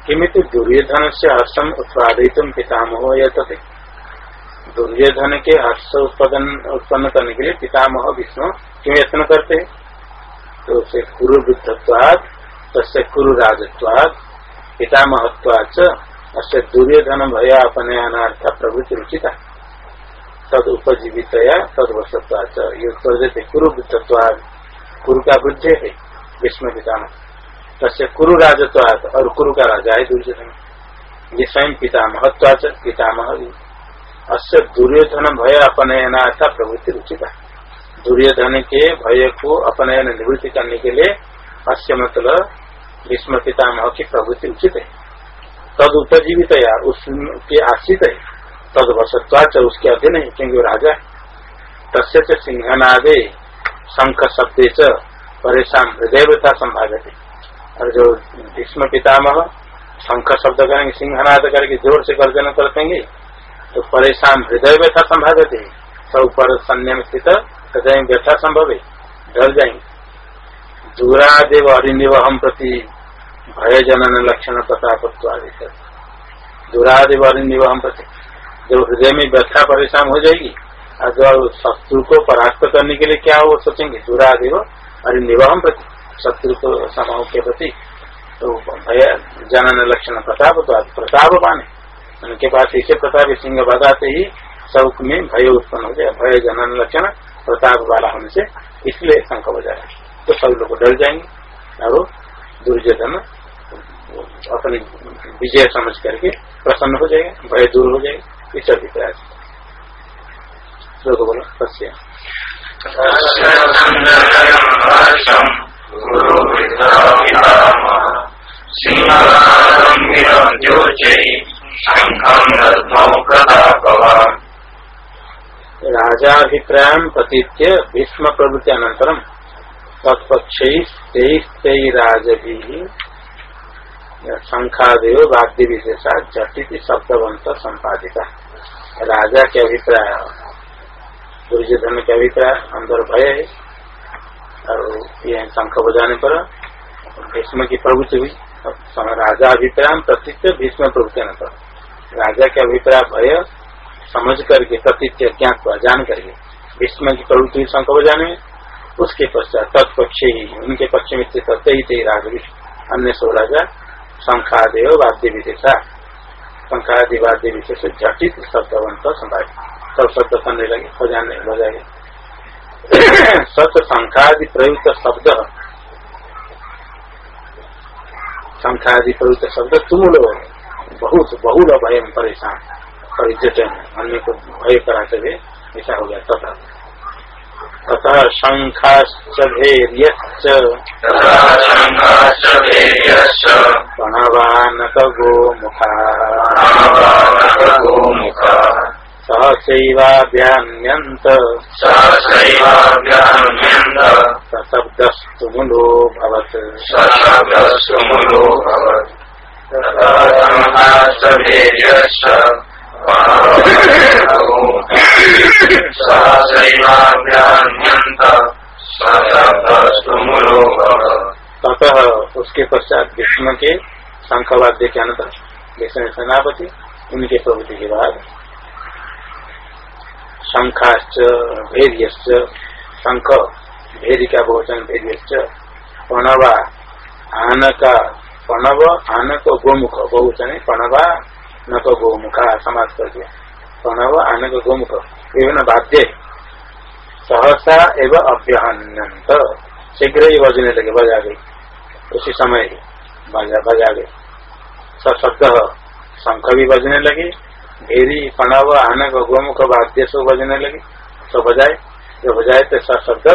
किमित दुर्योधन से हर्षम उत्पादित पितामह यथे दुर्योधन के हर्ष उत्पादन उत्पन्न करने के लिए पितामह विष्णु क्यों यत्न करते तो उसे पूर्व वृद्धत्वाद तस्य कुरु राजत्वाद पितामहत्वाच अस्य दुर्योधन भय अपने अनार्थ प्रवृत्ति रुचिता तद उपजीवितया, तद वसत्वाच ये उत्तर कुरु वृत्तत्वाद कुरु का वृद्ध है, विष्णु पितामह। तस्य कुरु राजत्वाद और कुरु का राजा है दुर्योधन। ये स्वयं पितामहत्वाच, पितामह अस्य दुर्योधन भय अपनयना था प्रवृत्ति रुचिता। दुर्योधन के भय को अपनयन निवृत्ति करने के लिए अस्य मतलब भीष्म पितामह की प्रवृत्ति उचित है। तद उपजीवित या उसके आश्रित है। तद वसत्वाच उसके अधीन है, क्योंकि राजा तस्य सिंहनादे, शंख शब्द परेशान हृदयता संभावित और जो भीष्म पितामह शंख शब्द करेंगे, सिंहनाद करके ज़ोर से गर्जन करते तो परेशान हृदय व्यथा संभावित है। सब पर संयम स्थित हृदय व्यथा संभव है डर जाएँगे। दूरादेव अरिंदेव हम प्रति भय जनन लक्षण प्रतापत्वादि दूरादेव अरिंदेव हम प्रति जो हृदय में व्यथा परेशान हो जाएगी और जो शत्रु को परास्त करने के लिए क्या वो सोचेंगे? दूरादेव अरिंदेव हम प्रति। शत्रु को समाओं के प्रति तो भय, जनन लक्षण प्रताप प्रताप पाने उनके पास इसे प्रताप सिंह बजाते ही सब में भय उत्पन्न हो जाए भय, जनन लक्षण प्रताप वाला होने से इसलिए शंख जाए तो सब लोग डर जाएँगे। और दुर्योधन अपनी विजय समझ करके प्रसन्न हो जाएगा, भय दूर हो जाएगा। इस अभिप्राय से। बोलो सत्य राजाभिप्राय प्रतीत्य भीष्म प्रवृत्ति अनंतरम तत्पक्षराजभी शंखादेव वाद्य विशेषा झटित शब्दवंत संपादिता राजा के अभिप्राय, दुर्योधन के अभिप्राय, अंदर भय है। और यह शंख बजाने पर भीष्म की प्रवृत्ति हुई। राजा अभिप्राय, प्रतीत्य भीष्म प्रवृत्ति अनंतर राजा के अभिप्राय भय समझ करके, प्रतीत्य ज्ञात जान करके भीष्म की प्रवृत्ति हुई शंख बजाने में। उसके पश्चात तत्पक्ष ही, उनके पक्ष में स्थित ही थे राजवी अन्य सो राजा शंखादेव वाद्य विशेषा शंखादि वाद्य विशेष झटित शब्दवंत संभावित सब शब्द करने लगे, बजाने, बजाए। [coughs] सत शंखादि प्रयुक्त शब्द। शंखादि प्रयुक्त शब्द तुम लोग बहुत बहुल भय परेशान परिचय अन्य को भय कराते हुए ऐसा हो गया। तथा तथा शंखाश्च धैर्यश्च प्रणवानक गोमुखा सहसैवाभ्यान्यन्त सशब्दस्तु मुलो भवत्। सशब्दस्तु मुलो ततः उसके पश्चात विष्णु के शंखवाद्य के अंतर विष्णु सेनापति उनके प्रवृत्ति के बाद शंखाश्च भेद्यश्च शंख भेदी का बहुवचन भेद्यश्च प्रणवा आनका प्रणव आनक गोमुख बहुवचन प्रणवा नक गोमुखा समाज कर दिया। प्रणव आनक गोमुख, विभिन्न वाद्य। सहसा एवं अभ्यहनंत शीघ्र ही बजने लगे, बजा गई। उसी समय बजा बजा गए सशब्द शंख भी बजने लगे भेरी प्रणव आनक गोमुख वाद्य सब बजने लगे। तो बजाए। जो बजाए तो सशब्द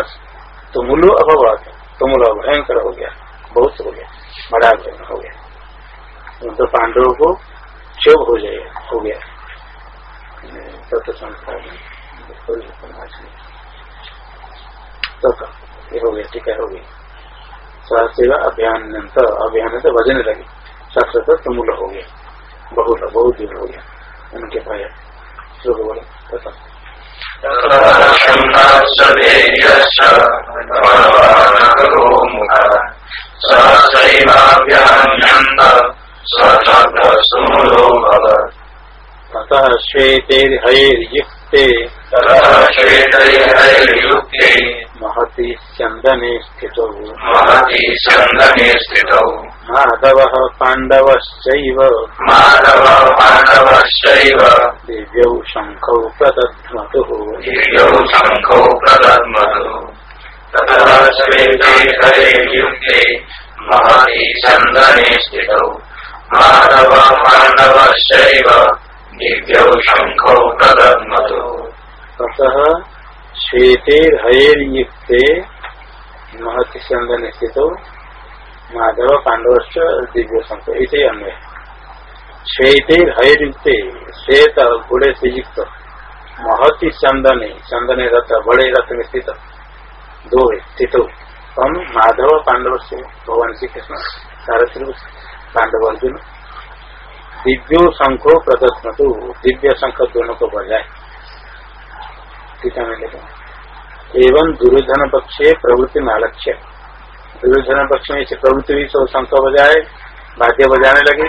तुमुलु अभवत तुमुल भयंकर हो गया। बहुत हो गया। बड़ा भयंकर हो गया। तो पांडवों को क्षोभ हो जाए, हो गया। तो संस्कार तो ये हो गया, ठीक है, हो गई सहसेवा अभियान अभियान से बजने लगे। सबसे तो तुमूल हो गया। बहुत बहुत दिन हो गया। उनके भय शुभ बोले तथा ततः श्वेतेर्हयैर्युक्ते श्वेतैर्युक्ते महति चन्दने स्थितौ। महति चन्दने स्थितौ। माधवः पाण्डवश्चैव। माधव पाण्डवश्चैव। दिव्यौ शङ्खौ प्रदध्मतुः। दिव्यौ शङ्खौ प्रदद्मतु ततः श्वेते युक्ते महति चन्दने स्थितौ। माधव पाण्डवश्चैव दिव्यौ शङ्खौ प्रदद्मतु ततः श्वेतेर्हयैर्युक्ते महति चन्दने स्थितौ माधव पांडवश्च दिव्य संत ऐसे अन्वय श्वेतेर हययुक्ते श्वेत घोड़े से युक्त महति चंदने चंदने रथ, बड़े रथ में स्थित। दो स्थित। हम माधव पांडव भगवान श्री कृष्ण सारथी पांडव अर्जुन, दिव्यो शंखो प्रदत्न दिव्य शंख दोनों को बजाए टीका में एवं दुर्योधन पक्षे प्रवृत्ति नालक्ष्य दुर्योधन पक्ष में इसे प्रवृत्ति भी सब शंख बजाए भाग्य बजाने लगे।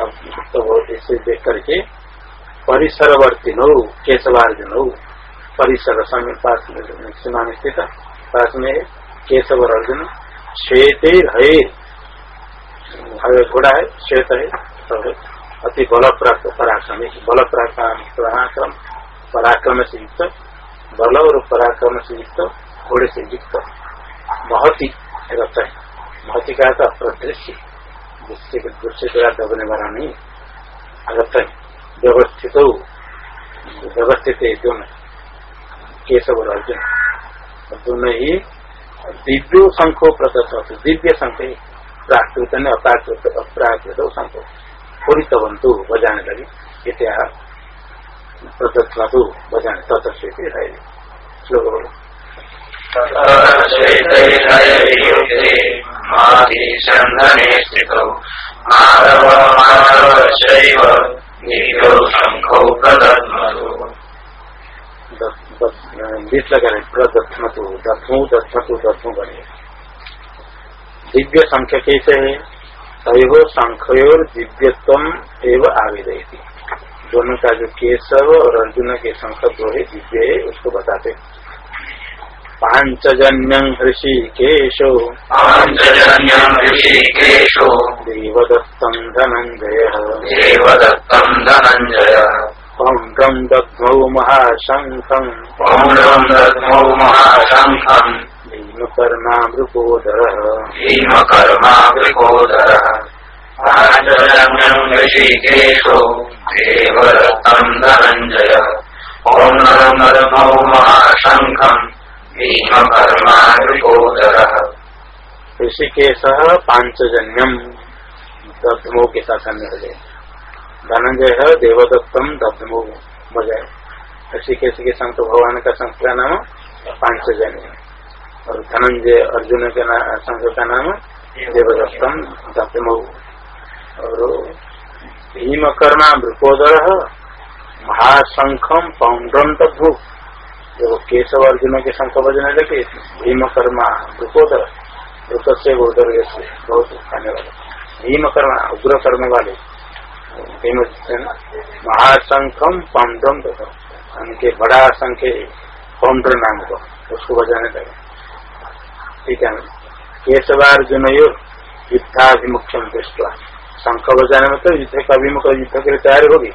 अब तो इसे देख करके परिसरवर्ती नो केशवार्जुन हो परिसर समय पास में, सीमा में स्थित, पास में केशव अर्जुन श्वेते हये हवे घोड़ा है, श्वेत है अति बल प्राप्त पराक्रम बल पराक्रम पराक्रम से युक्त। बल और पराक्रम से युक्त घोड़े से युक्त महती रथ है। महती का था प्रदृश्य जिससे दृश्य द्वारा दबने वाला नहीं रथ है। व्यवस्थित व्यवस्थित है दोनों। केशव और अर्जुन। दोनों ही दिव्यो शंखो प्रदर्शन दिव्य शंख प्राकृत ने अप्राकृत अप्राकृत शंख पूरित बंतु बजाने लगे। इतिहास प्रदत्वा बजाने तत्व है श्लोक बोलो बीस रहे प्रदत्मतु दत्मु दत्मतु दत्मु बने दिव्य संख्या कैसे है तय संख्योर दिव्यत्व एवं आवेदय दोनों का जो केशव और अर्जुन के शंख दो है दिव्य है उसको बताते पांचजन्यं ऋषिकेशो पाञ्चजन्यम् ऋषिकेशो देवदत्तं धनञ्जयः। देवदत्तम् धनञ्जय। पौण्ड्रं दग्धौ महाशङ्खम्। पौण्ड्रम् दद्मौ महाशङ्खम्। भीमकर्मा वृकोदरः पाञ्चजन्यम् ऋषिकेशो देवदत्तम् धनञ्जय। दद्मौ दब्धमो के साथ अन्य हो जाए धनंजय है देवदत्तम दब्धमो बजाय ऋषिकेश के संत भगवान का संत का नाम पांचजन्य और धनंजय अर्जुन के संत का नाम देवदत्तम दब्धमो और भीमकर्णा वृकोदर महाशंखम पौंड्रम तद्भु जो केशव अर्जुन के शंख बजने लगे, भीमकर्मा वृकोदर वृत से गोदर बहुत खाने वाले भीमकर्मा उग्र कर्म वाले। भीम महाशंखम पौंड्रम उनके बड़ा शंख पौंड्र नाम को। उसको बजाने लगे। ठीक है केशवार्जुन युद्धाभिमुख्यम दृष्टवा। शंख बजाने में तो युद्ध का अभिमुख युद्ध के लिए तैयार होगी।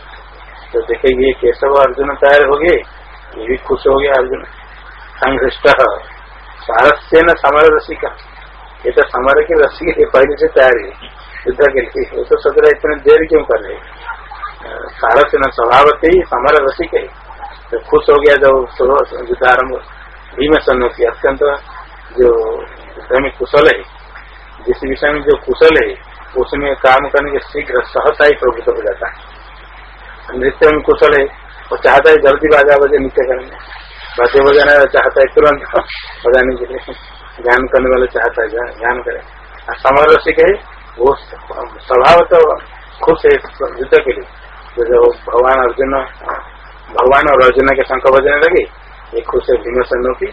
तो देखेंगे केशव अर्जुन तैयार हो गए ये भी खुश हो गया अर्जुन। संघृष्ट सारस्य न समर रसिका। ये तो समर के रसी है, पहले से तैयार है युद्ध के लिए। वो तो सोच इतने देर क्यों कर रहे सारस्य न स्वभावत ही समर रसिक है। तो खुश हो गया जब युद्धारंभ भीम की अत्यंत जो युद्ध में कुशल है, जिस विषय में जो कुशल है उसमें काम करने के शीघ्र सहसा ही प्रवृत्त हो जाता है। नृत्य में कुशल है वो चाहता है जल्दी बाजा बजे नृत्य करने बाजे बजाना चाहता है तुरंत बजाने के लिए। ध्यान करने वाले चाहता है, ध्यान करे। समर रसिक है, वो स्वभाव तो खुश है युद्ध के लिए। तो जब भगवान अर्जुन, भगवान और अर्जुन के शंख बजने लगे, ये खुश है भीमसेनो की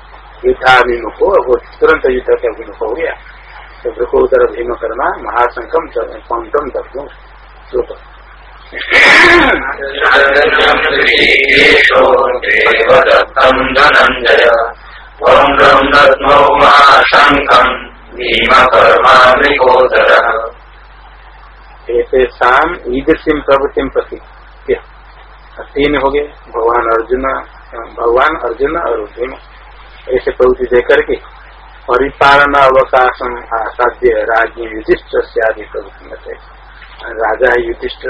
युद्धाभिमुख हो वो तुरंत युद्ध के अभिमुख हो गया। तो वृकोदर भीम कर्मा महाशंकम पंकम दग्धम श्लोक शाम ईदृशी प्रवृत्ति प्रति तीन हो गए भगवान अर्जुन भगवान अर्जुन और भीम। ऐसे प्रवृत्ति देकर करके परिपालन अवकाशम असाध्य राज्य युधिष्ठ से आदि प्रवृत्ति राजा है युधिष्ठ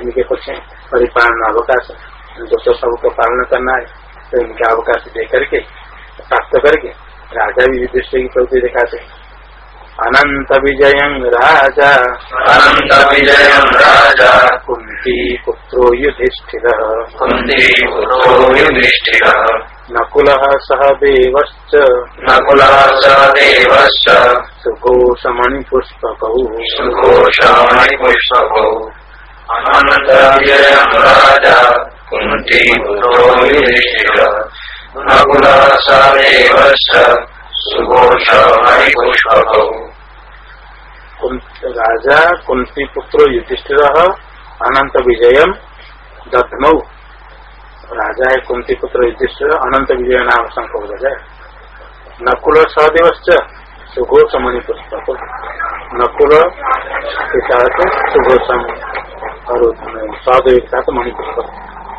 इनके पक्ष परिपालन अवकाश जो तो सबको पालन करना है तो इनका अवकाश दे करके, प्राप्त करके, राजा भी युधिष्ठ की प्रवृत्ति दिखाते अनंत विजय राजा। अनंत विजय राजा। कुंती पुत्रो युधिष्ठिर। कुन्ती पुत्रो युधिष्ठिरः। नकुल सह देवश्च। नकुलः स देवश्च। सुघोषमणिपुष्पकौ। सुघोषमणिपुष्पकौ। अनंत विजय राजा। कुन्ती पुत्रो युधिष्ठिरः। नकुलः स देवश्च। कुंत- राजा कुंती पुत्र युधिष्ठिर अनंत विजय दधमौ राजा है कुंती पुत्र युधिष्ठिर, अनंत विजय नाम शंख जाए नकुल सहदेवश्च सुघोष मणि नकुल सुघोषम और सहदेव के साथ मणि पुष्पक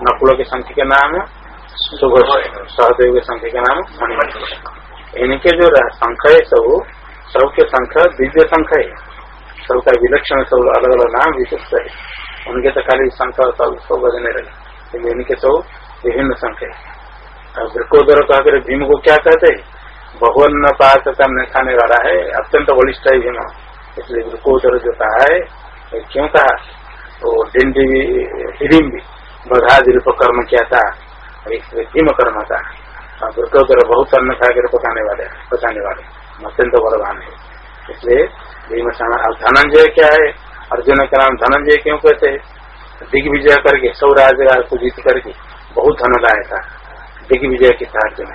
नकुल के संख्या के नाम है सुघोष सहदेव के संख्या के नाम मणि पुष्पक इनके जो संख्या है सब सबके संख्या दिव्य संख्या है। सबका विलक्षण सब अलग अलग नाम विशिष्ट है। उनके तो खाली संख्या सब सब बजने लगे लेकिन इनके सब विभिन्न संख्या है। और वृकोदर कहकर भीम को क्या कहते हैं? भगवान पाक करने खाने वाला है, अत्यंत बलिष्ठ है भीम। इसलिए वृकोदर जो कहा है क्यों कहा? तो डिंडी भी हिडिम भी बधा दिल कर्म किया था। भीम कर्म था। और वृकोदर बहुत अन्न खाकर पकाने वाले पकाने वाले। अत्यंत बलवान है। इसलिए अब धनंजय क्या है? अर्जुन का नाम धनंजय क्यों कहते हैं? दिग्विजय करके सौ राजगार को जीत करके बहुत धन लाया था। दिग्विजय के था अर्जुन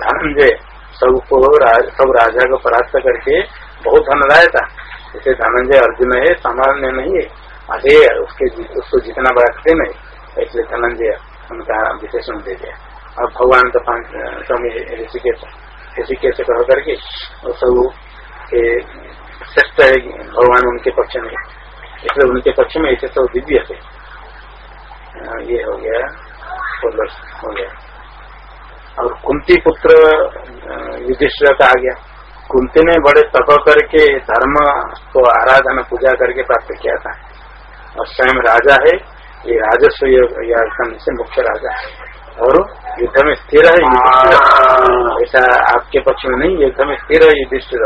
धनंजय सबको राज, सब राजा को परास्त करके बहुत धन लाया था। इसे धनंजय अर्जुन है सामान्य नहीं है। अरे उसके उसको जितना बड़ा कठिन है इसलिए धनंजय उनका विशेषण दे दिया। और भगवान तो स्वामी ऋषिकेश ऋषिकेश कह करके और सब श्रेष्ठ है, भगवान उनके पक्ष में इसलिए उनके पक्ष में ऐसे सब दिव्य थे। ये हो गया सोलह हो गया। और कुंती पुत्र युधिष्ठिर का आ गया। कुंती ने बड़े तप करके धर्म को आराधना, पूजा करके प्राप्त किया था। और स्वयं राजा है, ये राजस्व या से मुख्य राजा है। और युद्ध में स्थिर है ऐसा आपके पक्ष में नहीं युद्ध में स्थिर है युधिष्ठिर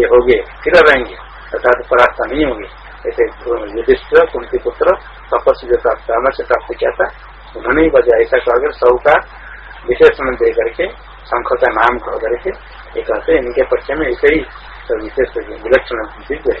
ये हो गए स्थिर रहेंगे। अर्थात परास्त नहीं होंगे। ऐसे युधिष्ठिर कुंती पुत्र तपस्या जो प्राप्त से प्राप्त किया था उन्होंने ही बजा ऐसा कहकर सब का विशेषण दे करके शंख का नाम कह करके ये कहते हैं इनके पक्ष में ऐसे ही सब विशेष विलक्षण दिव्य है।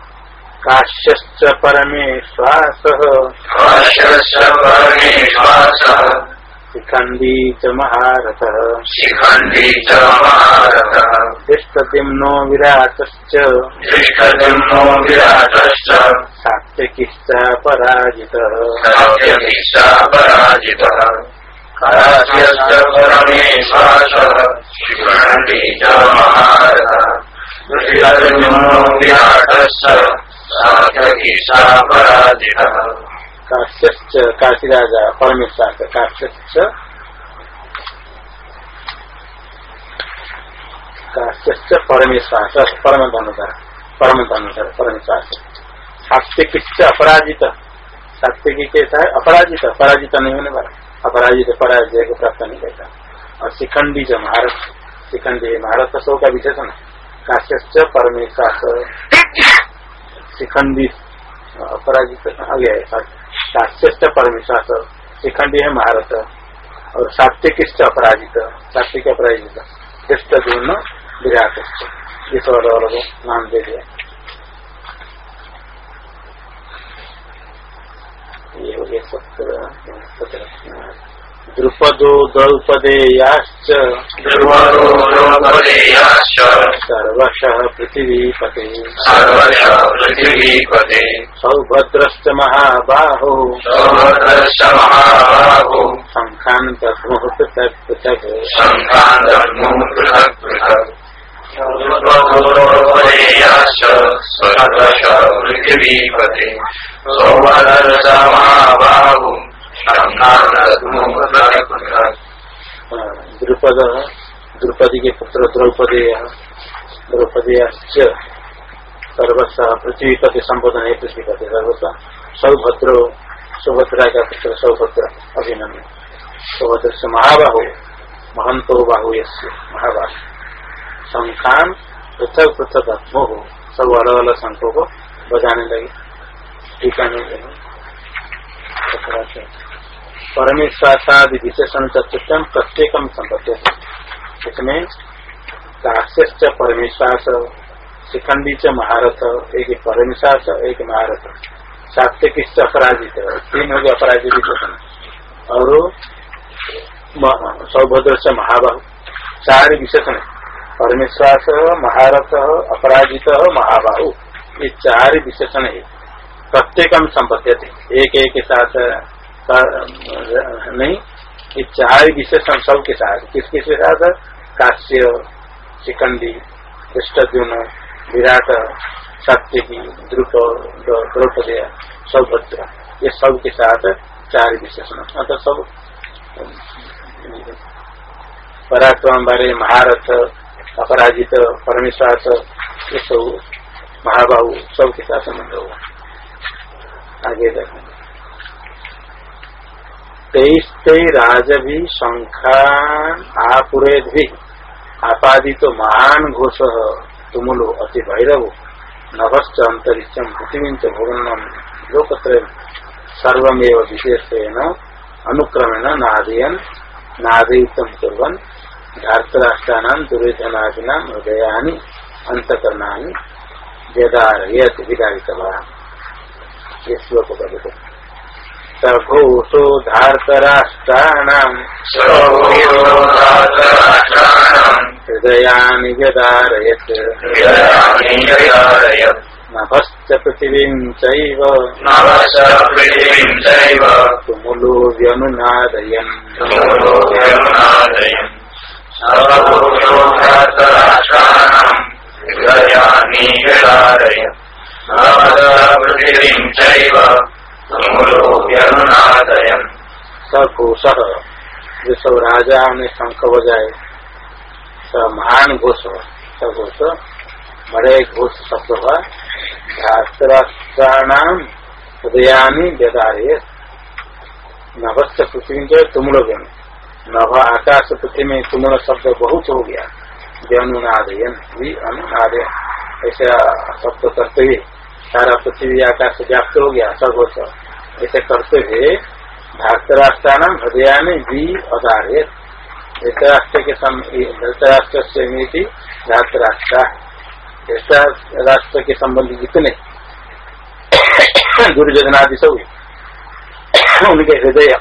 काश्यश्च परमेश्वास शिखंडी च महारथ। शिखण्डी च महारथः। तिष्ठतिम्नो विराटश्च। दृष्टजन्मो विराटश्च। सात्यकिश्च पराजितः सत्यभिश्च पराजितः काश्यश्च परमेश्वासः शिखण्डी च महारथः। दृष्टजन्मो विराटश्च। काशीराजा, परमेश्वर परमेश्वर परम धनुधर परम धनुधर परमेश्वर सात्विक अपराजित। सात्विकी कैसा है? अपराजित। पराजित नहीं होने वाला। अपराजित, पराजय को प्राप्त नहीं करता। और शिखंडी जो महारथ, शिखंडी महारथ सौ का विशेषण काश्यश्च, परमेश्वर शिखंडी अपराजित आ गया है सात्विक परमेश्वर शिखंडी है महारथ और सात्विक अपराजित सात्विक अपराजित श्रेष्ठ दोनों विराट ये सब अलग अलग नाम दे दिया ये हो गया सत्रह द्रुपदो द्रौपदेयाश्च। सर्वशः पृथिवीपते। पृथिवीपते। सौभद्रश्च महाबाहो। सौभद्रश्च महाबाहो। शङ्खान् पृथक् पृथक् शङ्खान्दर्मो पृथक् पृथक् द्रौपदेयाश्च पृथिवीपते। सौभद्रश्च महाबाहो। द्रुपद द्रुपदी के पुत्र द्रौपदेय। द्रौपदेयश्च सर्वस्व पृथ्वी पृथ्वीपति संबोधन है पृथ्वी पृथ्वीपति सर्वस्व। सौभद्र सुभद्रा का पुत्र, सौभद्र अभिनंदन सौभद्र से महाबाहु महंतो बाहु यस्य महाबाहु। शंखान पृथक पृथक मोह सब अलग अलग शंखों को बजाने लगे। टीका नहीं लगे परमेश्वरादि विशेषण चतुर्थम प्रत्येकम संपत्ति इसमें काश्यश्च परमेश्वास शिखंडी च महारथ, एक परमेश्वास एक महारथ। सात्विक अपराजित, तीन हो गए अपराजित विशेषण और सौभद्र से महाबाहु, चार विशेषण परमेश्वास महारथ, अपराजित, महाबाहु, ये चार विशेषण है। प्रत्येकम संपत्ति एक एक के साथ नहीं ये चार विशेषण सब के साथ किस किस के साथ? काश्य शिकंडी कृष्णद्युन विराट सत्यकी द्रुप द्रौपदय, सौभद्र, ये सब के साथ चार विशेषण। मतलब सब पराक्रम बारे महारथ, अपराजित परमेश्वर ये सब महाबाहु, सब के साथ संबंध होगा आगे देखेंगे तेईस्ते राजभि शंखान आपुरेद्भि आपादित तो महान घोष। तुमुलो अति भैरव। नभश्च अंतरिक्षम पृथ्वी च भुवनम लोकत्रय। सर्वमेव विशेषेण अनुक्रमेण नादयन। नादयुक्तम कुर्वन् धार्तराष्ट्राणाम दुर्योधनादिना हृदयानि अंतकरणानि व्यदारयत विदारितवा ये श्लोक का धार्तराष्ट्राणाम् सर्वोदातराष्ट्राणाम् हृदयानि व्यदारयत्। नभश्च पृथिवीम् चैव। तुमुलो व्यनुनादयन् हृदयानि पृथिवीम् सघोष जो सब राजा ने शंख बजाए। स महान घोष सघोष बड़े घोष शब्द हुआ धातराष्ट्राणाम हृदयानी व्यदारे। नभस्त पृथ्वी जो तुमलो व्यन नभ आकाश पृथ्वी में तुमल शब्द बहुत हो गया। व्यनुनादयन भी अनुनादय। ऐसा शब्द करते हुए सारा पृथ्वी आकाश व्याप्त हो गया सघोष ऐसे करते हुए धातराष्ट्राणाम में भी अदारे धृतराष्ट्र के धृतराष्ट्र से नीति धातराष्ट्र राष्ट्र के संबंधी जितने [coughs] दुर्योधनादि सब उनके हृदय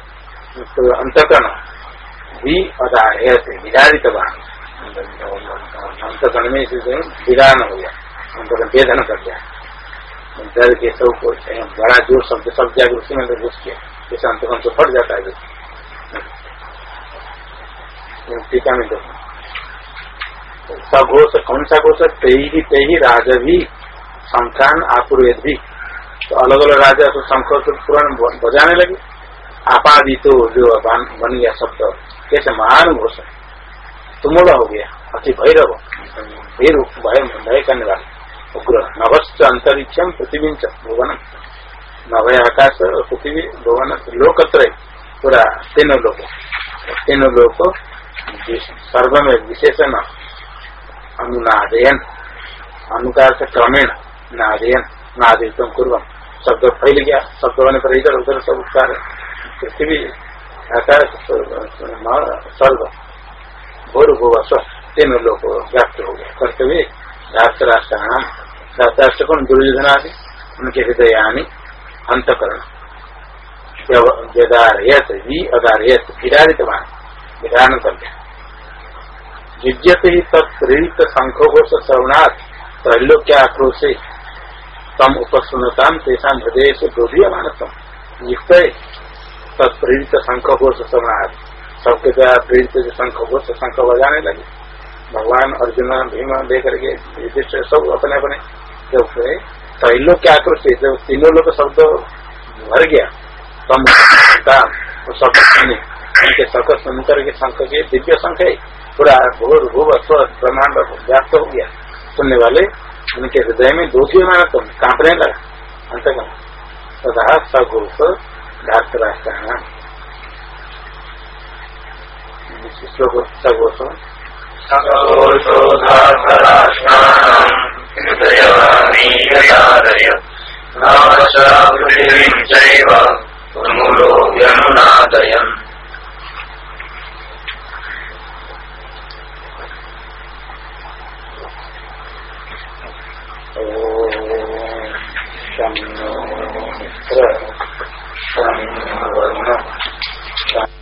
तो अंतकरण भी अदारे विधारित अंतकरण में विधान हो गया। अंतकरण वेदन कर दिया। डर के सबको बड़ा ज़ोर शब्द सब उसी में घुस गया इस अंतकरण तो फट जाता है। टीका में देखो। सघोष कौन सा घोष ते ही ते ही राजा भी शंखान आपुर्वेद भी। तो अलग अलग राजा तो शंख तो पुराण बजाने लगे। आपादी तो जो बन गया शब्द कैसे महान घोष तुमुड़ा हो गया। अति भैरव। भीर भय भय करने वाला। उग्र। नभश्च अंतरिक्षम पृथ्वी भुवन। नभय आकाश और पृथ्वी, भुवन, लोकत्रय। पूरा तीनों लोग तीनों लोग सर्व में विशेषण अनुनादयन। अनुकार से क्रमेण नादयन। नादितम पूर्वम शब्द फैल गया। शब्द होने पर इधर उधर सब उपकार पृथ्वी, आकाश सर्व। भोर भुव स्व। तीनों लोग व्याप्त हो गया। करते हुए धातराष्ट्राणाम धातराष्ट्र कौन दुर्योधन आदि उनके हृदयानी अंतकरण। व्यदारयत ही अदारयत विराजितवान विधान कर दिया युजत ही तत्प्रेरित शंखोघोष श्रवणात् त्रैलोक्या आक्रोशे तम उपस्नता तेषा हृदय से बोधीयमानतम युक्त तत्प्रेरित शंखोघोष श्रवणात् सबके द्वारा प्रेरित शंखोघोष शंख बजाने लगे। भगवान, अर्जुन, भीम लेकर के युधिष्ठ सब अपने अपने जब त्रैलोक्य आक्रोश जब तीनों लोग शब्द भर गया तम वो शब्द उनके शंख सुनकर के शंख के दिव्य शंख है। पूरा भूर भूव स्व ब्रह्मांड व्याप्त हो गया। सुनने वाले, उनके हृदय में दोषी माना तुम कांपने लगा। अंत तथा सघोष धातराष्ट्र श्लोक सघोष सकोशोधासराष्टानम् हृदयवानीयदादय नाशा पृथिवीम् चैव उन्मूलो व्यनुनादयन् शं नो मित्र शं वर्णः